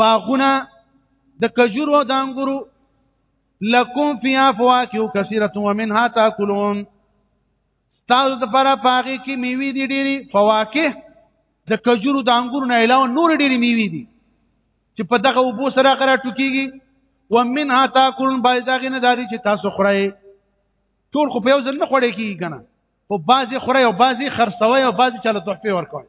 باغونه د کجورو او د انګورو لکم فیا فواکه کثیره ومنها تاکلون تاسو د پاره پاغي کې میوي دي ډېری فواکه د کجورو د انګورو نه علاوه نور ډېری میوي دي چې په دغه وبو سره غره ټکیږي ومنها تاکلون باید دغه نه داري چې تاسو خورئ ټول خو په یو ځل نه خوري کیږي کنه او بعضی خوري او بعضی خرڅوي او بعضی چاله تحفه ورکوي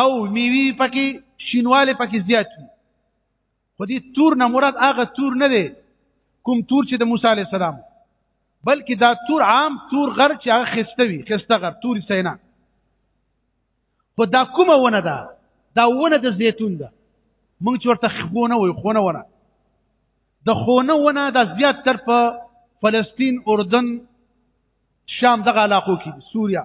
او میوي پکې شینواله پکې زیات وي خو دې تور نه مراد هغه تور نه دی کوم تور چې د موسی عليه السلام بلکې دا تور عام تور غر چې هغه خسته وي خسته غر تور سینا خو دا کومه ونه ده دا ونه د زیتون ده موږ چې ورته خونه وي خونه ونه د خونه ونه د زیات تر په فلسطین اردن شام دغه علاقو کې سوریا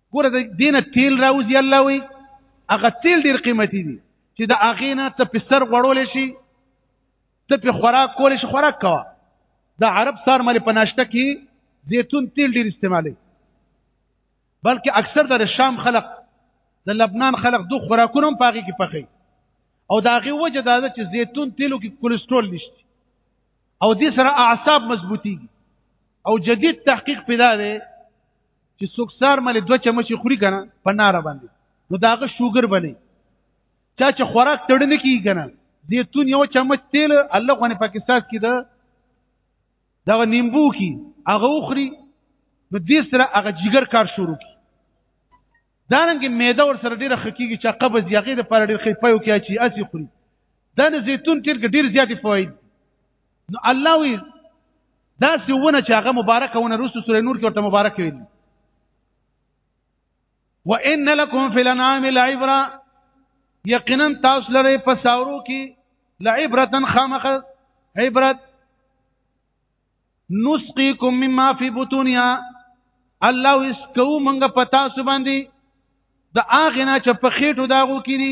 ګوره د دینه تیل راوځي الله وي هغه تیل ډیر قیمتي دي چې د هغې نه ته په سر غوړول شي ته په خوراک کول شي خوراک کوه د عرب سار مل په ناشته کې زیتون تیل ډیر استعمالي بلکې اکثر د شام خلق د لبنان خلق دو خوراکونه هم پاږي کې پخې او دا غي وجه دا چې زیتون تیلو کې کولیسټرول نشته او دې سره اعصاب مضبوطي او جدید تحقیق پیدا دی چې څوک سار ملي دوه چمچې خوري کنه په ناره باندې نو داغه شوګر بني چا چې خوراک تړنه کیږي کنه زیتون یو چمچ تیل الله غني پاکستان کې ده دغه نیمبو کی هغه اخري نو دې سره هغه جګر کار شروع کی دانګه میده ور سره ډیره خکیږي چې قبض یغې د پر ډیر خې پيو کې چې اسی خوري دا نه زیتون تیل کې ډیر زیاتې فواید نو الله وی دا سونه چې هغه مبارک ونه رسو سورې نور کې ورته مبارک ویل وان لکم فی الانعام العبره یقینا تاسو لري په ساورو کې لعبره خامخ عبرت نسقيكم مما في بطونها الله اسکو منګه پتا سو باندې د اغه نه چې په خېټو داغو کړي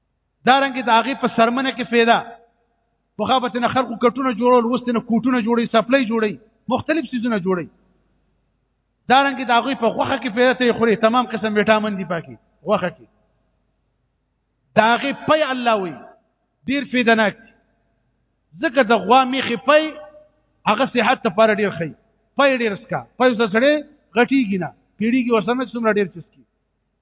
دا رنګ د هغه په سرمنه کې پیدا مخابت نه خلکو کټونه جوړول وست نه کوټونه جوړي سپلای جوړي مختلف سيزونه جوړي دا رنګ د هغه په غوخه کې پیدا ته خوري تمام قسم وټامین دی پاکي غوخه کې دا هغه په الله وي ډیر فیدناک ځکه د غوا میخي پي هغه صحت لپاره ډیر ښه پي ډیر سکا پي سره غټیږي نه پیډیږي ورسره څومره ډیر چسکي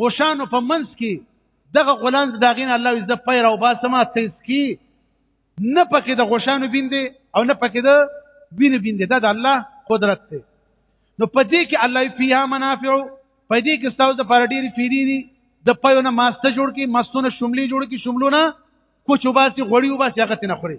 غوشانو په منځ کې دغه غولانځ دا غین الله عزت پیر او باسمه تسکی نه پکې د غوشانو بیندې او نه پکې د وینې بیندې دا د الله قدرت دی نو پدې کې الله فیها منافع پدې کې تاسو د پر ډېری فیری دي د پيونه ماسته جوړ کی مستونه شملې جوړ کی شملونه کوچ وباسي غوړي وباسي هغه تنه خوري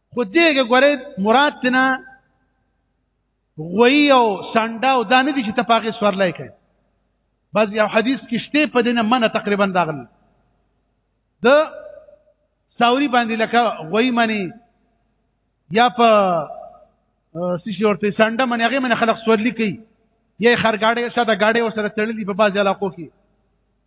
خو دیګه ګورې مراد تنه غوی او سانډا او دانه دي چې ته پاګه سورلای کوي بس یو حدیث کې شته په دینه منه تقریبا داغل د ساوري باندې لکه غوی منی یا په سشي ورته سانډا منی هغه منه خلق سورلی کوي یا خرګاډي شته ګاډي ورسره تړلې په باز علاقو کې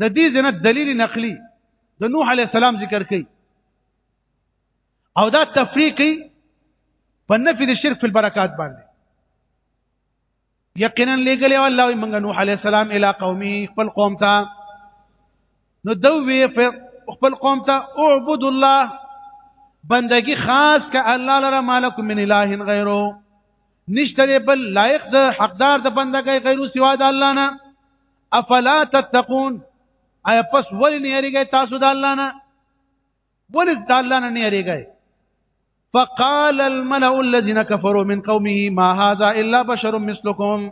د دې ځنه دلیل نقلی د نوح علی السلام ذکر کړي او دا تفریقی په نفي د شرک په برکات باندې یقینا لګلې الله موږ نوح علی السلام الی قومه خپل قوم ته نو دوی خپل قوم ته اعبد الله بندگی خاص ک الله لره مالک من اله غیره نشته بل لایق د حقدار د بندګۍ غیرو سوا د الله نه افلا تتقون اي پس ولې نه یریږئ تاسو د الله نه ولې د الله نه نه یریږئ فقال الملأ الذين كفروا من قومه ما هذا الا بشر مثلكم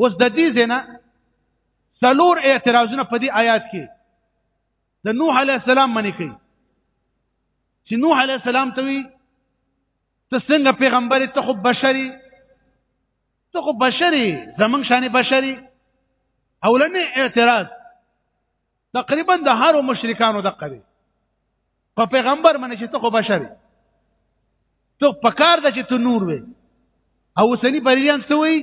اوس د دې زنه څلور اعتراضونه په دې آیات کې د نوح علی السلام منی کوي چې نوح علی السلام ته وی ته څنګه پیغمبر ته خو بشري ته خو بشري زمنګ شانې بشري اولنې اعتراض تقریبا د هر مشرکانو د قری په پیغمبر باندې چې ته خو بشري ته پکار د چې ته نور وې او وسنی بریان څه وې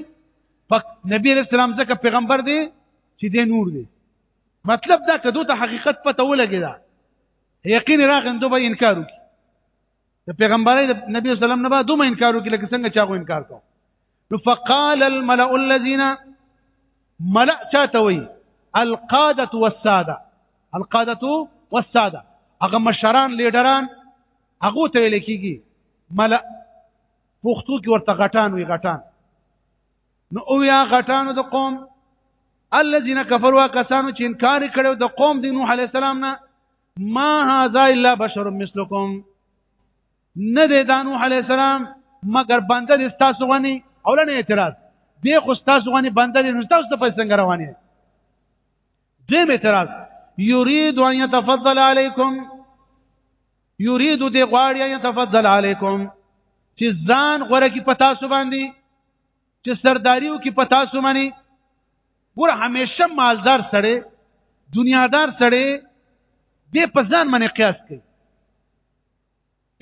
په نبی رسول الله ځکه پیغمبر دی چې دی نور دی مطلب دا کدو ته حقیقت پته ولګی دا یقین راغندو به انکار وکړي د پیغمبري د نبی صلی الله علیه وسلم نه بعد دوم انکار وکړي لکه څنګه چاغو انکار کو نو فقال الملأ الذين ملأ چاته وي القاده والساده القاده والساده هغه مشران لیډران هغه ته ویل کیږي ملأ پښتو کې ورته غټان وي غټان نو او یا غټانو د قوم الذين كفروا کسانو چې انکار کړو د قوم د نوح عليه السلام نه ما هذا الا بشر مثلکم نه دی دا نوح علی السلام مگر بنده د تاسو غني اولنې اعتراض دی خو تاسو غني بنده نه تاسو ته پیسې روانه دیم اعتراض یرید ان يتفضل علیکم یرید دی غواړي ان يتفضل علیکم چې ځان غره کې پتا سو باندې چې سرداریو کې په تاسو باندې ګور همیشه مالدار سړی دنیادار سړی دې په ځان باندې قیاس کوي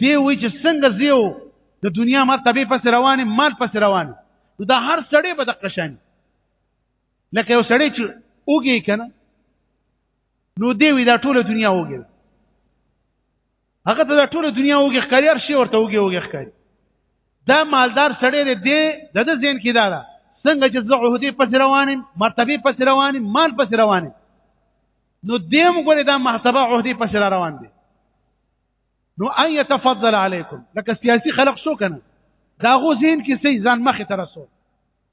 دی وی چې څنګه زیو د دنیا مرتبه پس روانه مال پس روانه نو دا هر سړی به د قشانی لکه یو سړی چې اوږي کنه نو دی وی دا ټوله دنیا اوږي هغه ته د ټوله دنیا وګي ښکاری هر شي ورته وګي وګي ښکاری دا مالدار سړی دی دی د د زین کې دا ده څنګه چې زه عهدې پس روانم مرتبه پس روانم مال پس روانم نو دیم ګورې دا محتبه عهدې پس را روان دي نو ان يتفضل عليكم لکه سیاسي خلق شو کنه دا غو زین کې سي ځان مخه ترسو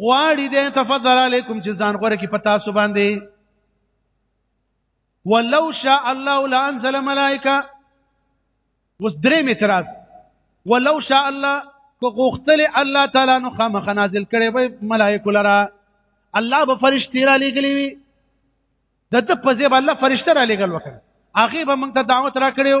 غواړي دې تفضل علیکم چې ځان غره کې پتا سو باندې ولو شاء الله لانزل ملائکه وس درې متراز ولو شاء الله کو غختل الله تعالی نو خامخ نازل کړي به ملائکه لرا الله به فرشتي را لګلې وي د ته په ځای الله فرشته را لګل وکړه هغه به موږ ته دعوت را کړیو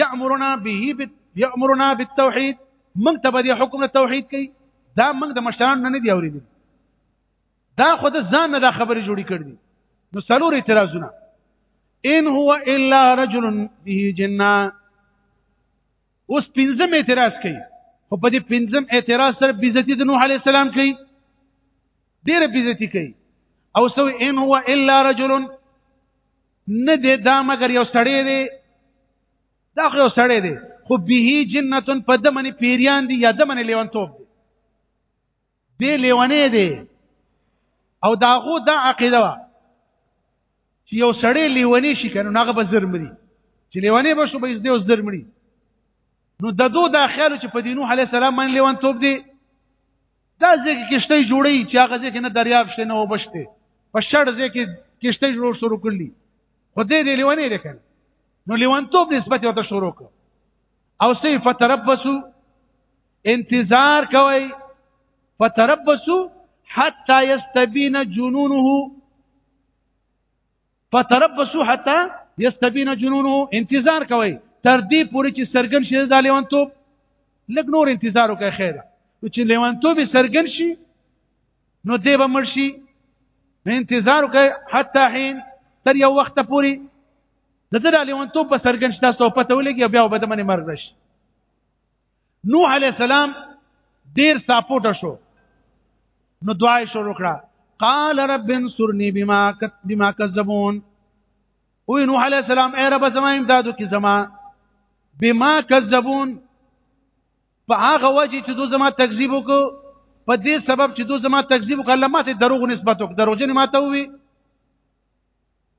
یامرنا به یامرنا بالتوحید موږ ته به حکم د توحید کوي دا موږ د مشرانو نه دی اوریدل دا خو د ځان نه دا خبره جوړی کړی نو څلور اعتراضونه ان هو الا رجل به جنہ اوس پنځم اعتراض کوي خو په دې پنځم اعتراض سره بیزتی د نوح علی السلام کوي ډیره بیزتی کوي او سو ان هو الا رجل نه دی دا مګر یو سړی دی دا خو یو سړی دی خو به جنتون په دمنې پیریان دي یا دمنې لیونتوب دی دی لیونې دی او داغو دا عقیده وا چې یو سړی لیونی شي کنه هغه به زر مري چې لیونی به شو به یې اوس در مري نو د دوه دا خیال چې په دینو علی السلام باندې لیونتوب دی دا ځکه کشته جوړي چې هغه ځکه نه دریاب شته نه وبشته په شړ ځکه کشته جوړ شروع کړلی خو دې دې لیونی لیکل نو لیونتوب نسبت ورته شروع کړ او سی فتربسو انتظار کوي فتربسو حتى يستبين جنونه فتربصوا حتى يستبين جنونه انتظار کوي تر دې پورې چې سرګن شي د لیوانتوب لږ نور انتظار وکړي خیر نو چې لیوانتوب سرګن شي نو دې به مړ شي انتظار وکړي حتی حين تر یو وخت پورې د دې لیوانتوب به سرګن شي تاسو پته ولګي بیا به د منې مرګ راشي نوح علی السلام ډیر سپورټ شو نو دعا شروع کړه قال رب انصرني بما بما كذبون او نوح علی السلام اے رب زما امدادو کی زما بما كذبون په هغه وجه چې دوی زما تکذیب وکړو په دې سبب چې دوی زما تکذیب وکړ الله ماته دروغ نسبت وکړ دروغجن ماته وی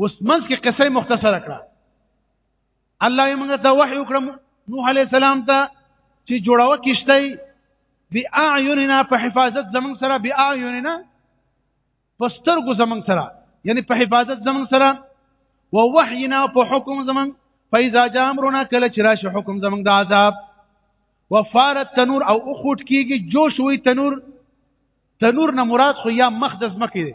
اوس منځ کې قصه مختصره کړه الله یې موږ ته وحی وکړم نوح علی السلام ته چې جوړاوه کیشته بی اعیننا په حفاظت زمون سره بی اعیننا پسترګو زمون سره یعنی په حفاظت زمون سره او وحینا په حکم زمون فاذا جاء امرنا کله چې راشه حکم زمون د عذاب وفارت تنور او اخوت کیږي جوش وي تنور تنور نه مراد خو یا مخدس مکه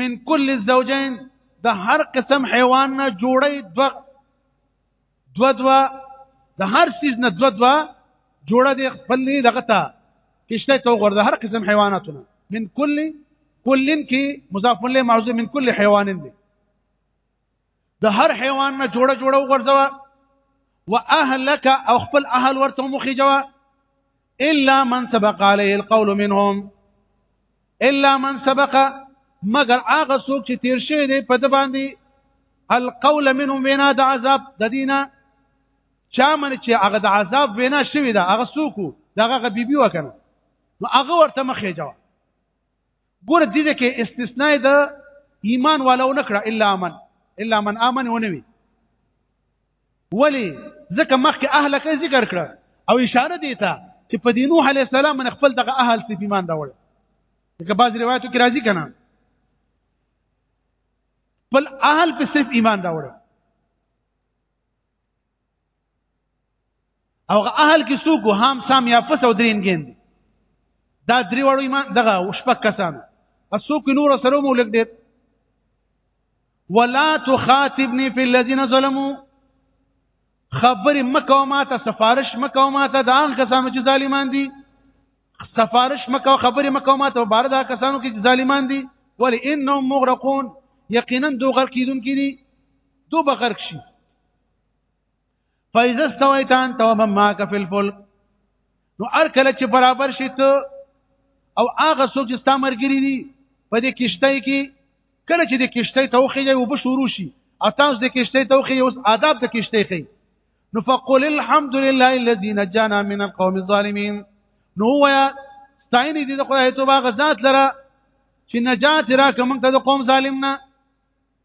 من کل الزوجین د هر قسم حیوان نه جوړي دو دو دو د هر سیز نه دو دو جوړه دي خپل دغه ته کشته تو غور د هر قسم حیواناتونه من کل کلن کې مضاف له موضوع من کل حیوان دی د هر حیوان نه جوړه جوړه وګرځوا واهلك او خپل اهل ورته مخې جوا الا من سبق عليه القول منهم الا من سبق مگر هغه څوک چې تیر شوی دی په د باندې القول منهم وینا د عذاب د دینه چا من چې هغه د عذاب وینا شوی دا هغه څوک دغه غبيبي وکنه نو هغه ورته مخې جوا ګور دې دې کې استثناء د ایمان والا و نکړه الا من الا من امن و نوي ولی ځکه مخکې اهل کې ذکر کړ او اشاره دی ته چې په دینو علی السلام من خپل دغه اهل سی ایمان راوړ دغه بعض روایتو کې راځي کنه بل اهل په صرف ایمان راوړ او اهل کې څوک هم سام یا پس او درین ګین دا درې وړو ایمان دغه شپک کسان اسوک نور سره مو لګ دې ولا تخاطبني في الذين ظلموا خبر مکو ماته سفارش مکو ماته دا ان کسانو چې ظالمان دي سفارش مکو خبر مکو ماته بار دا کسانو کې ظالمان دي ول انهم مغرقون یقینا دوغر کیدون کې دي دو بغرق شي فاذا استويت انت ومن معك في الفلك نو ار کله چې برابر شي ته او هغه څوک چې ستا مرګري دي په دې کشته کې کله چې د کشته توخی یو به شروع شي اتاس د کشته توخی اوس آداب د کشته کوي نو فقل الحمد لله الذي نجانا من القوم الظالمين نو ويا ستاین دي د خدای توبه غزاد لره چې نجات راکمن ته د قوم ظالم نه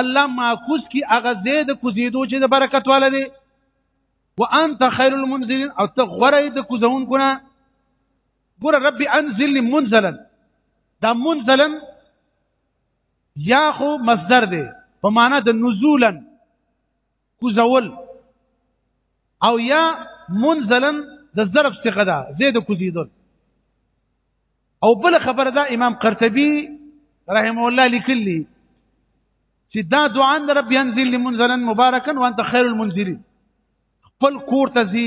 الله معکوس کی هغه زید کوزیدو چې د برکت والا دی وانت خیر المنزلین او ته غره د کوزون کونه ګور رب انزل منزلا دا منزلا یا خو مصدر دی په معنا د نزولا کوزول او یا منزلن د ظرف څخه ده زید کوزیدل او بل خبره دا امام قرطبي رحم الله لیکلی چې دا دعا د رب ينزل لمنزلا مبارکا وانت خير المنزلين خپل کور ته ځي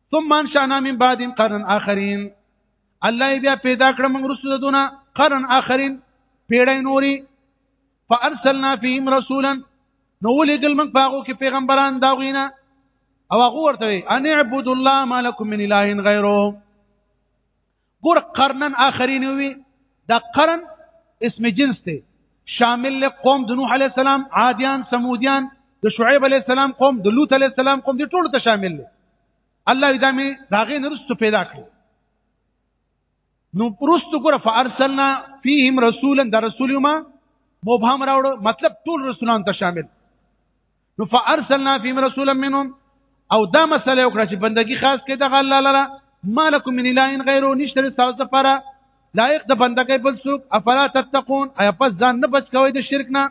ثم انشانا من بعد قرن اخرين الله بیا پیدا کړ موږ رسول دونه قرن اخرين پیړې نوري فارسلنا فيهم رسولا نو ولګل موږ باغو کې پیغمبران دا غوینه او هغه ورته ان اعبد الله ما لكم من اله غيره ګور قرنن آخرین وی دا قرن اسم جنس دی شامل له قوم د نوح علی السلام عادیان سمودیان د شعیب علی السلام قوم د لوط علی السلام قوم دي ټول ته شامل دي الله دا می داغه نرستو پیدا کړ نو پرستو ګره فارسلنا فیهم رسولا د رسول ما مبهم راوړ مطلب ټول رسولان ته شامل نو فارسلنا فيهم رسولا منهم او دا مسله وکړه چې بندگی خاص کې دغه الله لره مالکم من اله غیره نشته تاسو لپاره لایق د بندګۍ بل څوک افلا تتقون ایا پس ځان نه بچ کوی د شرک نه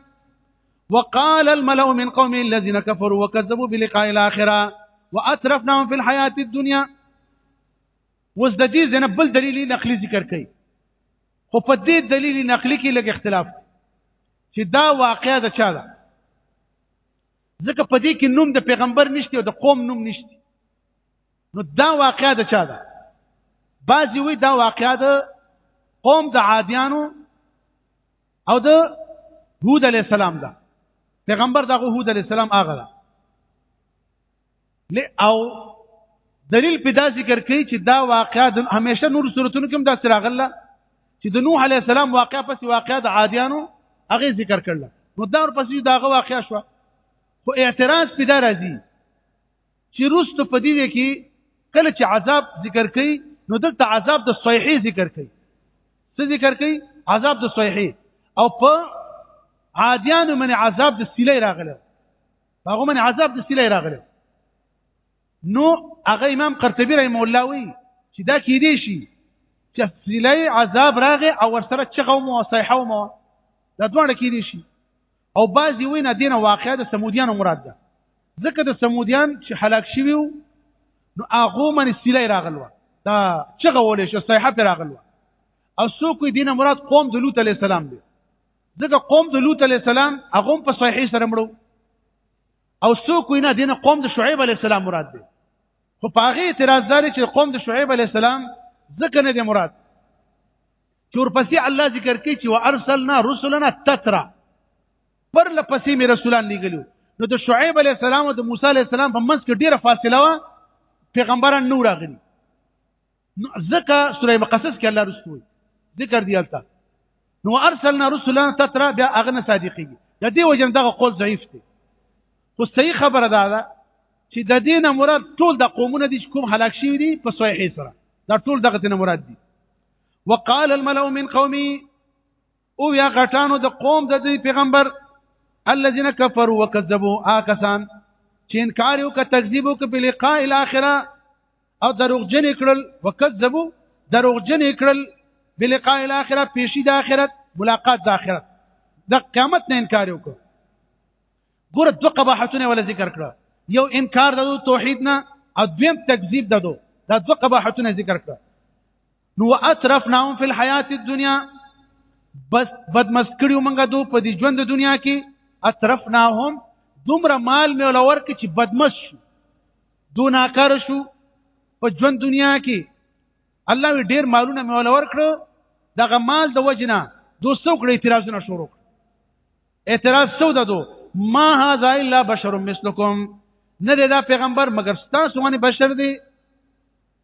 وقال الملأ من قوم الذين كفروا وكذبوا بلقاء الاخره واترفناهم في الحياه الدنيا وز د دې زنه بل دلیل نقلی ذکر کړي خو په دې دلیل نقلی کې لږ اختلاف چې دا واقعا د چا ده ځکه په دې کې نوم د پیغمبر نشته او د قوم نوم نشته نو دا واقعا د چا ده بعضی وی دا واقعا د قوم د عادیانو او د هود علی السلام ده پیغمبر دغه هود علی السلام هغه ده او دلیل په دا ذکر کوي چې دا واقعا د همیشه نور صورتونو کې هم دا سره غله چې د نوح علی السلام واقعا پس واقعا د عادیانو هغه ذکر کړل نو دا ورپسې دا هغه واقعا شو خو اعتراض په دا راځي چې رست په دې کې کله چې عذاب ذکر کوي نو دلته عذاب د صیحې ذکر کوي څه ذکر کوي عذاب د صیحې او په عادیانو من عذاب د سیلې راغله هغه من عذاب د سلی راغلی نو هغه امام قرطبي رحم الله وی چې دا کې دی شي چې سلی عذاب راغی او ورسره چغه او مصیحه مو دا دوه کې دی شي او بعضی وینه دینه واقعا د سمودیانو مراد ده ځکه د سمودیان چې هلاک شوی نو هغه من سلی راغلو دا چغه ولې شو صیحه راغلو او څوک دینه مراد قوم د لوط علی السلام دی ځکه قوم د لوط علی السلام هغه په صحیح سره مړو او څوک نه دینه قوم د شعیب علی السلام مراد دی خو په هغه اعتراض دار چې قوم د شعیب علی السلام ځکه نه دی مراد چې ورپسې الله ذکر کوي چې وارسلنا رسلنا تترا پر لپسې مې رسولان لګلو نو د شعیب علی السلام او د موسی علی السلام په منځ کې ډیره فاصله و پیغمبران نور راغلي ذکر سوره مقصص کې الله رسول ذکر دی البته نو ارسلنا رسلا تترا بیا اغنه صادقي د دې وجه دغه قول ضعیف دی خو صحیح خبره ده دا چې د دین مراد ټول د قومونه دي کوم هلاک شي دي په صحیح سره دا ټول دغه دین مراد دي وقال الملأ من قومي او یا غټانو د قوم د پیغمبر الذين كفروا وكذبوا آکسان چې انکار یو ک تکذیب وک په لقاء الاخره او دروغجن کړل وکذبوا دروغجن کړل بلقاء الاخره پیشي د اخرت ملاقات د اخرت د قیامت نه انکار وک ګور دوه قباحتونه ولا ذکر کړه یو انکار د توحید نه او دویم تکذیب ددو دا دوه قباحتونه ذکر کړه نو اترفناهم فی الحیات الدنیا بس بدمس کړیو مونږه دو په دې ژوند د دنیا کې اترفناهم دومره مال مې ولور کې چې بدمس شو دو ناکار شو په ژوند دنیا کې الله وی ډیر مالونه مې ولور کړو دغه مال د وجنه دوستو کړې اعتراضونه شروع اعتراض سو ددو ما هذا الا بشر مثلکم نه دا پیغمبر مگر تاسو باندې بشر دی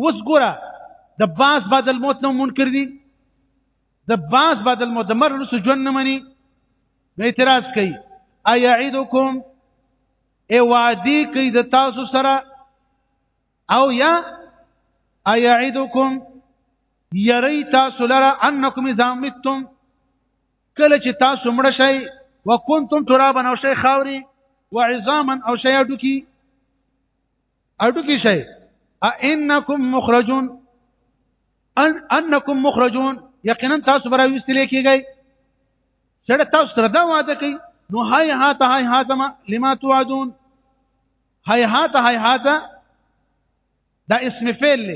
اوس ګوره د باس بعد الموت نه منکر دي د باس بعد الموت د مرګ وروسته ژوند نه مني نو اعتراض کوي ايعدكم ای وعدي کوي د تاسو سره او یا ايعدكم يري تاسو لره انکم اذا متم کله چې تاسو مړ شئ وکنتم ترابا او شي خاوري وعظاما او شي ډکی اډو کې شي انکم مخرجون ان انکم مخرجون یقینا تاسو برا وستل کېږئ چې تاسو سره دا وعده کوي نو هاي هات هاي هات ما لما توعدون هاي هات هاي هات دا اسم فعل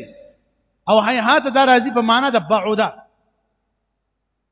او هاي هات دا راځي په معنا د بعوده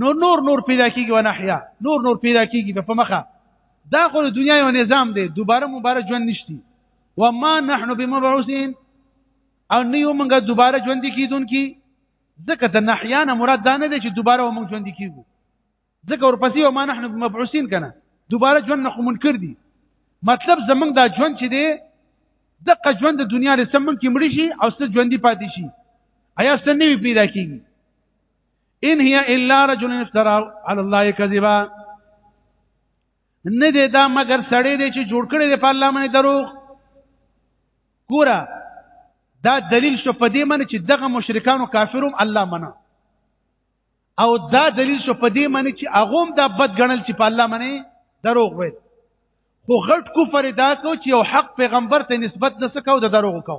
نور نور نور پیدا کیږي ونحیا نور نور پیدا کیږي په مخه دا خو د دنیا یو نظام دی دوباره مبارک ژوند نشتی و ما نحنو بمبعوثین او نه یو موږ دوباره ژوند کیدونکي ځکه د نحیانه مراد دا نه دی چې دوباره موږ ژوند کیږو ځکه ورپسې و ما نحنو بمبعوثین کنه دوباره ژوند نه خمون کړ دي مطلب زمنګ دا ژوند چې دی دغه ژوند د دنیا له سمن کې مړ شي او ست ژوندۍ پاتې شي ایا ست نه پیدا کیږي ان هي الا رجل افترا على الله كذبا نه دی دا مگر سړی دی چې جوړ کړی دی په الله باندې دروغ ګوره دا دلیل شو په دې باندې چې دغه مشرکانو کافروم الله منه او دا دلیل شو په دې باندې چې هغه دا بد ګڼل چې په الله باندې دروغ وایي خو غټ کفر دا کو چې یو حق پیغمبر ته نسبت نسکاو د دروغ کو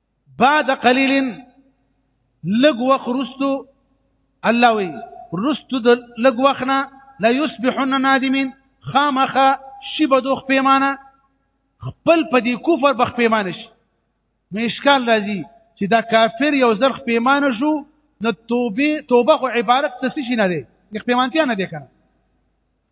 بعد قليل لګ وخت رستو الله وي رستو د لګ وخنا لا يصبحن نادمين خامخه شي بدوخ پیمانه خپل په دې کفر بخ پیمانه شي نو اشکال راځي چې دا کافر یو ځل پیمانه شو نو توبه توبه خو عبارت څه شي نه دی د پیمانتیا نه دی کنه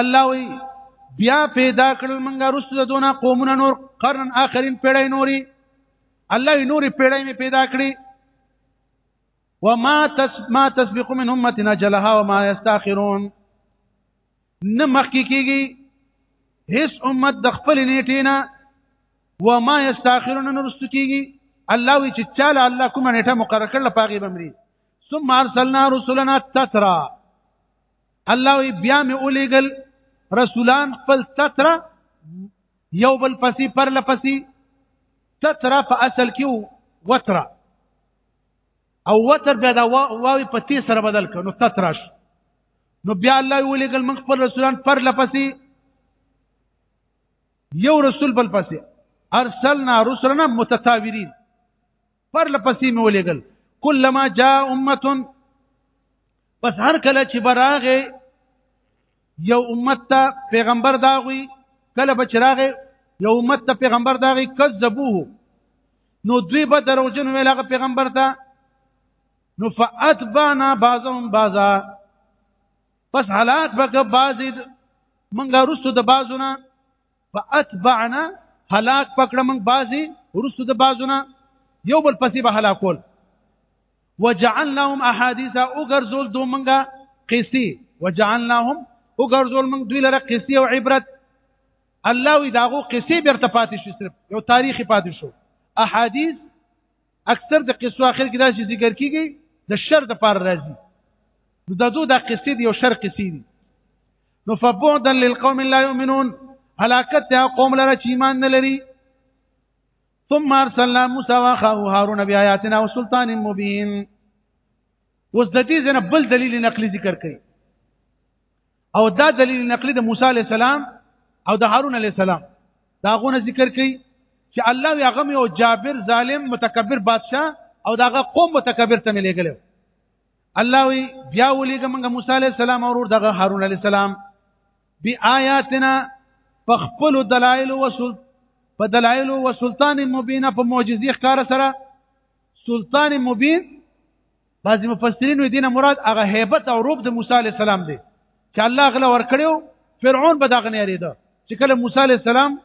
الله وی بیا پیدا کړل منګه رسو د دونه قومونه نور قرن اخرین پیړی نوري الله نوري پیړی می پیدا کړی وما تس ما تسبق من امه نجلها وما يستاخرون نه مخکې کیږي هیڅ امت د خپل نیټې نه و ما یستاخرون نه رسو کیږي الله وی چې چاله الله کومه نیټه مقرره کړل پاغي بمري ثم ارسلنا رسلنا تترا الله وی بیا مې اولیګل رسولان خپل ستره یو بل پسې پر لپسې ستره په اصل کې وتره او وتر بیا دا واوی په تی سره بدل کړه نو سترش نو بیا الله ولیګل من خپل رسولان پر لپسې یو رسول بل پسې ارسلنا رسلنا متتاورین پر لپسې مې ولېګل کلمہ جاء امه پس هر کله چې براغه یو امت ته پیغمبر داغوي کله به چراغه یو امت ته پیغمبر داغي کذبوه نو دوی به دروژن ویل هغه پیغمبر ته نو فاتبعنا بعضهم بعضا پس حالات بک بعضی منګه رسو د بعضونه فاتبعنا هلاک پکړه موږ بازي ورسو د بازونه یو بل پسې به هلاکول وجعلناهم احاديث او ګرځول دو منګه قسطي وجعلناهم او ګرځول موږ دوی لره قسطي او عبرت الله وی داغو قصې بیرته پاتې شو صرف یو تاریخي پاتې شو احادیث اکثر د قصو اخر کې دا چې ذکر کیږي د شر د پار راځي نو دا دوه د قصې دی او شر قصې دي نو فبعدا للقوم لا يؤمنون هلاکت ته قوم لره چې ایمان نه لري ثم ارسلنا موسى واخاه هارون بآياتنا وسلطان مبين اوس د دې ځنه بل دلیل نقلی ذکر کړي او دا دلیل نقلی د موسی علی السلام او د هارون علی السلام دا غونه ذکر کړي چې الله وی هغه یو جابر ظالم متکبر بادشاه او داغه قوم متکبر ته ملګل الله وی بیا ولېګه موږ موسی علی السلام او ور دغه هارون علی السلام بی آیاتنا فخپل دلائل وسل په دلائل او سلطان مبین په معجزې ښکار سره سلطان مبین بعضی مفسرین وی دینه مراد هغه هیبت او روب د موسی علی السلام دی چې الله غلا ور کړو فرعون به دغه نه یریده چې کله موسی علی السلام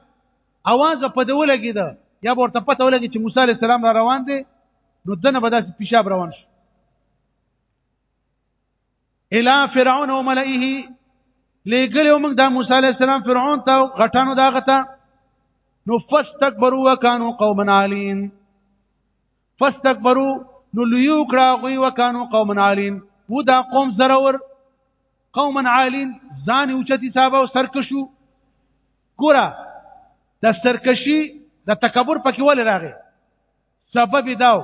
اواز په دی ولګیده یا ورته پته ولګی چې موسی علی السلام را روان دی نو دنه به داسې پیشاب روان شو الی فرعون و ملئه لګلو موږ د موسی علی السلام فرعون ته غټانو دا غته نو فاستكبروا وكانوا قوما عالين فاستكبروا نو لوی وکړه غوی وکانو قوم عالین و دا قوم زرور قوم عالین ځان اوچتی صاحب او سرکشو ګوره د سرکشي د تکبر پکې ول راغی سبب داو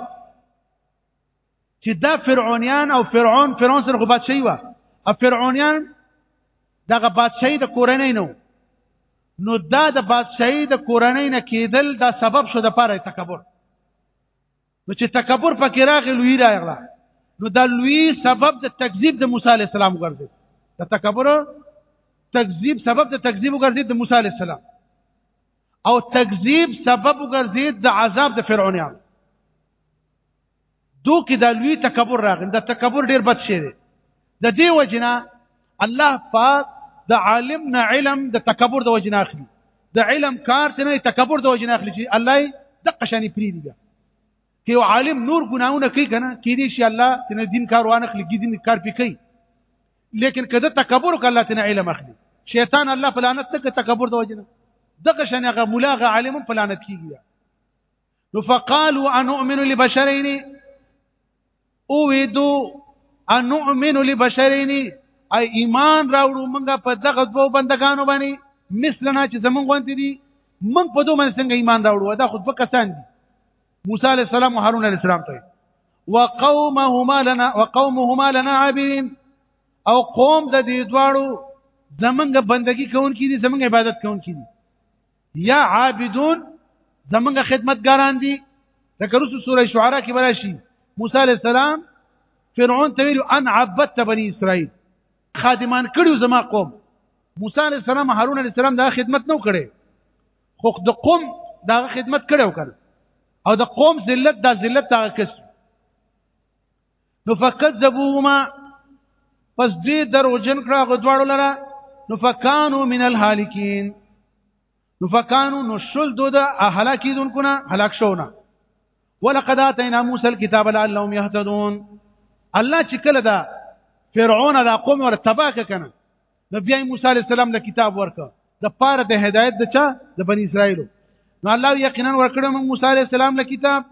چې دا فرعونیان او فرعون فرعون سره خو بادشاہي و او فرعونیان دغه بادشاہي د کورنۍ نو نو دا د بادشاہي د کورنۍ نه کېدل دا سبب شو د پاره تکبر نو چې تکبر پکې راغی لوی راغله نو دا لوی سبب د تکذیب د موسی علی السلام ګرځي د تکبر تکذیب سبب د تکذیب ګرځي د موسی علی السلام او تکذیب سبب ګرځي د عذاب د فرعونانو دوی کې د لوی تکبر راغی د تکبر ډیر بد شي دی د دې وجنه الله پاک د عالم نه علم د تکبر د وجنه اخلي د علم کار ته نه تکبر د وجنه اخلي چې الله د قشانی پری دی که یو عالم نور ګناونه کوي کنه کې دي شي الله تنه دین کار وانه خلک دین کار پی کوي لیکن کده تکبر وک الله تنه علم اخلي شیطان الله فلانت تک تکبر د وجنه دغه شنه غ مولا غ عالم فلانت کیږي نو فقالوا ان نؤمن لبشرين او ویدو ان نؤمن لبشرین ای ایمان راوړو موږ په دغه دوو بندگانو باندې مثلنا چې زمونږ غونډې دي موږ په دوه باندې څنګه ایمان راوړو دا خو دوه کسان دي موسی علی السلام او هارون علی السلام ته وقومهما لنا وقومهما لنا عابدين او قوم د دې دواړو زمونږ بندگی کوونکې دي زمونږ عبادت کوونکې دي یا عابدون زمونږ خدمتګاران دي لکه رسو سوره شعراء کې براشي موسی عليه السلام فرعون ته ویل ان عبدت بني اسرائيل خادمان کړیو زما قوم موسی عليه السلام هارون عليه السلام دا خدمت نو کړي خو د قوم دا خدمت کړو کړ او د قوم ذلت دا ذلت دا کس نو فقط ذبوهما پس دوی درو جن کړه غو دواړو لره نو فکانو من الهالکین نو فکانو نو شل دو د هلاکی دن کنا هلاک شونا ولقد اتینا موسی الكتاب لعلهم يهتدون الله چې کله دا فرعون دا قوم ور تباہ کنه نو بیا موسی علی السلام له کتاب ورکړه د پاره د هدایت د چا د بنی اسرائیل نو الله یقینا ورکړه موسی علی السلام له کتاب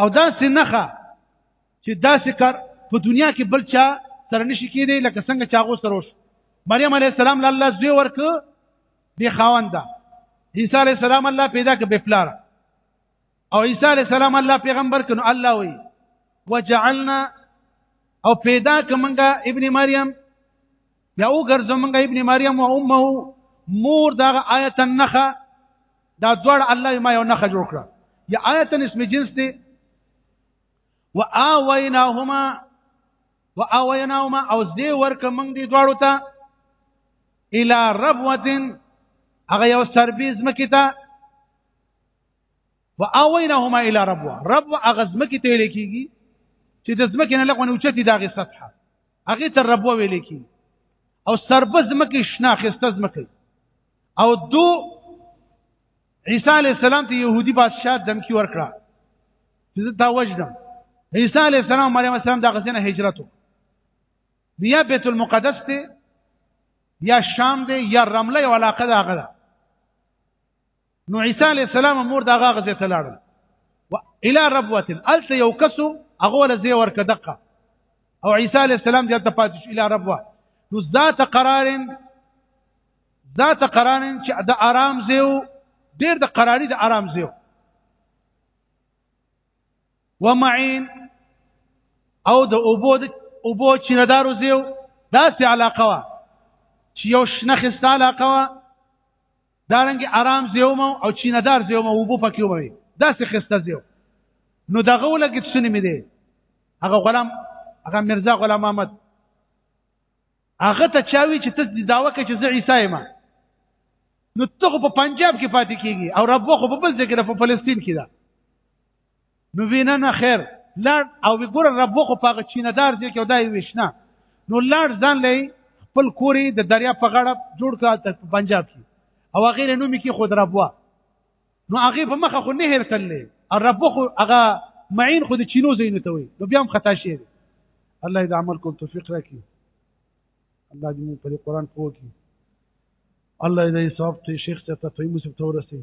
او دا سنخه چې دا سکر په دنیا کې بل چا سره نشي کېدی لکه څنګه چې هغه سره وشو مریم علی السلام له الله زوی ورک به خاونده عیسی علی السلام الله پیدا ک به پلار او عیسی علی السلام الله پیغمبر کنو الله وی وجعلنا او پیدا ک منګه ابن مریم بیا وګرځو موږ ابن مریم او امه مور دا آیت النخه دا دوړ الله ما یو نخه جوړ کړه یا آیت اسم جنس دی واویناهما واویناهما او زی ورک موږ دی دوړو ته الى ربوه هغه یو سربیز مکیته واوینهما الی ربو رب اغزمکی ته ویل کیږي چې د زمکه نه لغونه اوچتی دغه سطحه هغه تر ربو ویل کیږي او سربز مکه شنا خسته زمکه او دو عیسی علی السلام ته يهودي بادشاہ دمکی ورکړه چې دا وجدم عیسی علی السلام مریم السلام دغه ځنه هجرت بیا بیت المقدس ته یا شام دی یا رمله یو علاقه ده هغه ده نو عیسی علی السلام مور دا غاغه ځای ته لاړل و الی ربوه الته یو کسو هغه له ځای ورکه دقه او عیسی علی السلام دې ته پاتې شو الی ربوه نو ذات قرارن ذات قرارن چې د آرام زیو ډیر د قراری د آرام زیو ومعين او د اوبو د اوبو چې ندارو زیو داسې علاقه وا چې یو شنه خسته علاقه وا دا رنګ آرام زیوم او چیندار زیوم او بو پکې وای دا څه خسته زیو نو دغه ولګت سنې مې دی هغه غلام هغه مرزا غلام احمد هغه ته چاوي چې ته داوا کوي چې زه عیسی یم نو ته په پنجاب کې پاتې کیږي او رب خو په بل ځای کې په فلسطین کې ده نو وینا نه خیر لړ او وګور رب خو پاغه چیندار دی کې دای وښنه نو لړ ځان لې خپل کوري د دریا په غړب جوړ کړ ته پنجاب کې او هغه له نوم کې خود ربوا نو هغه په مخه خو نه هر تللې او رب خو هغه معین خو د چینو زین ته وي نو بیا هم خطا شي الله دې عمل کوم توفیق راکړي الله دې په قرآن پوه کړي الله دې ثواب ته شیخ ته تفهیم سره تورسي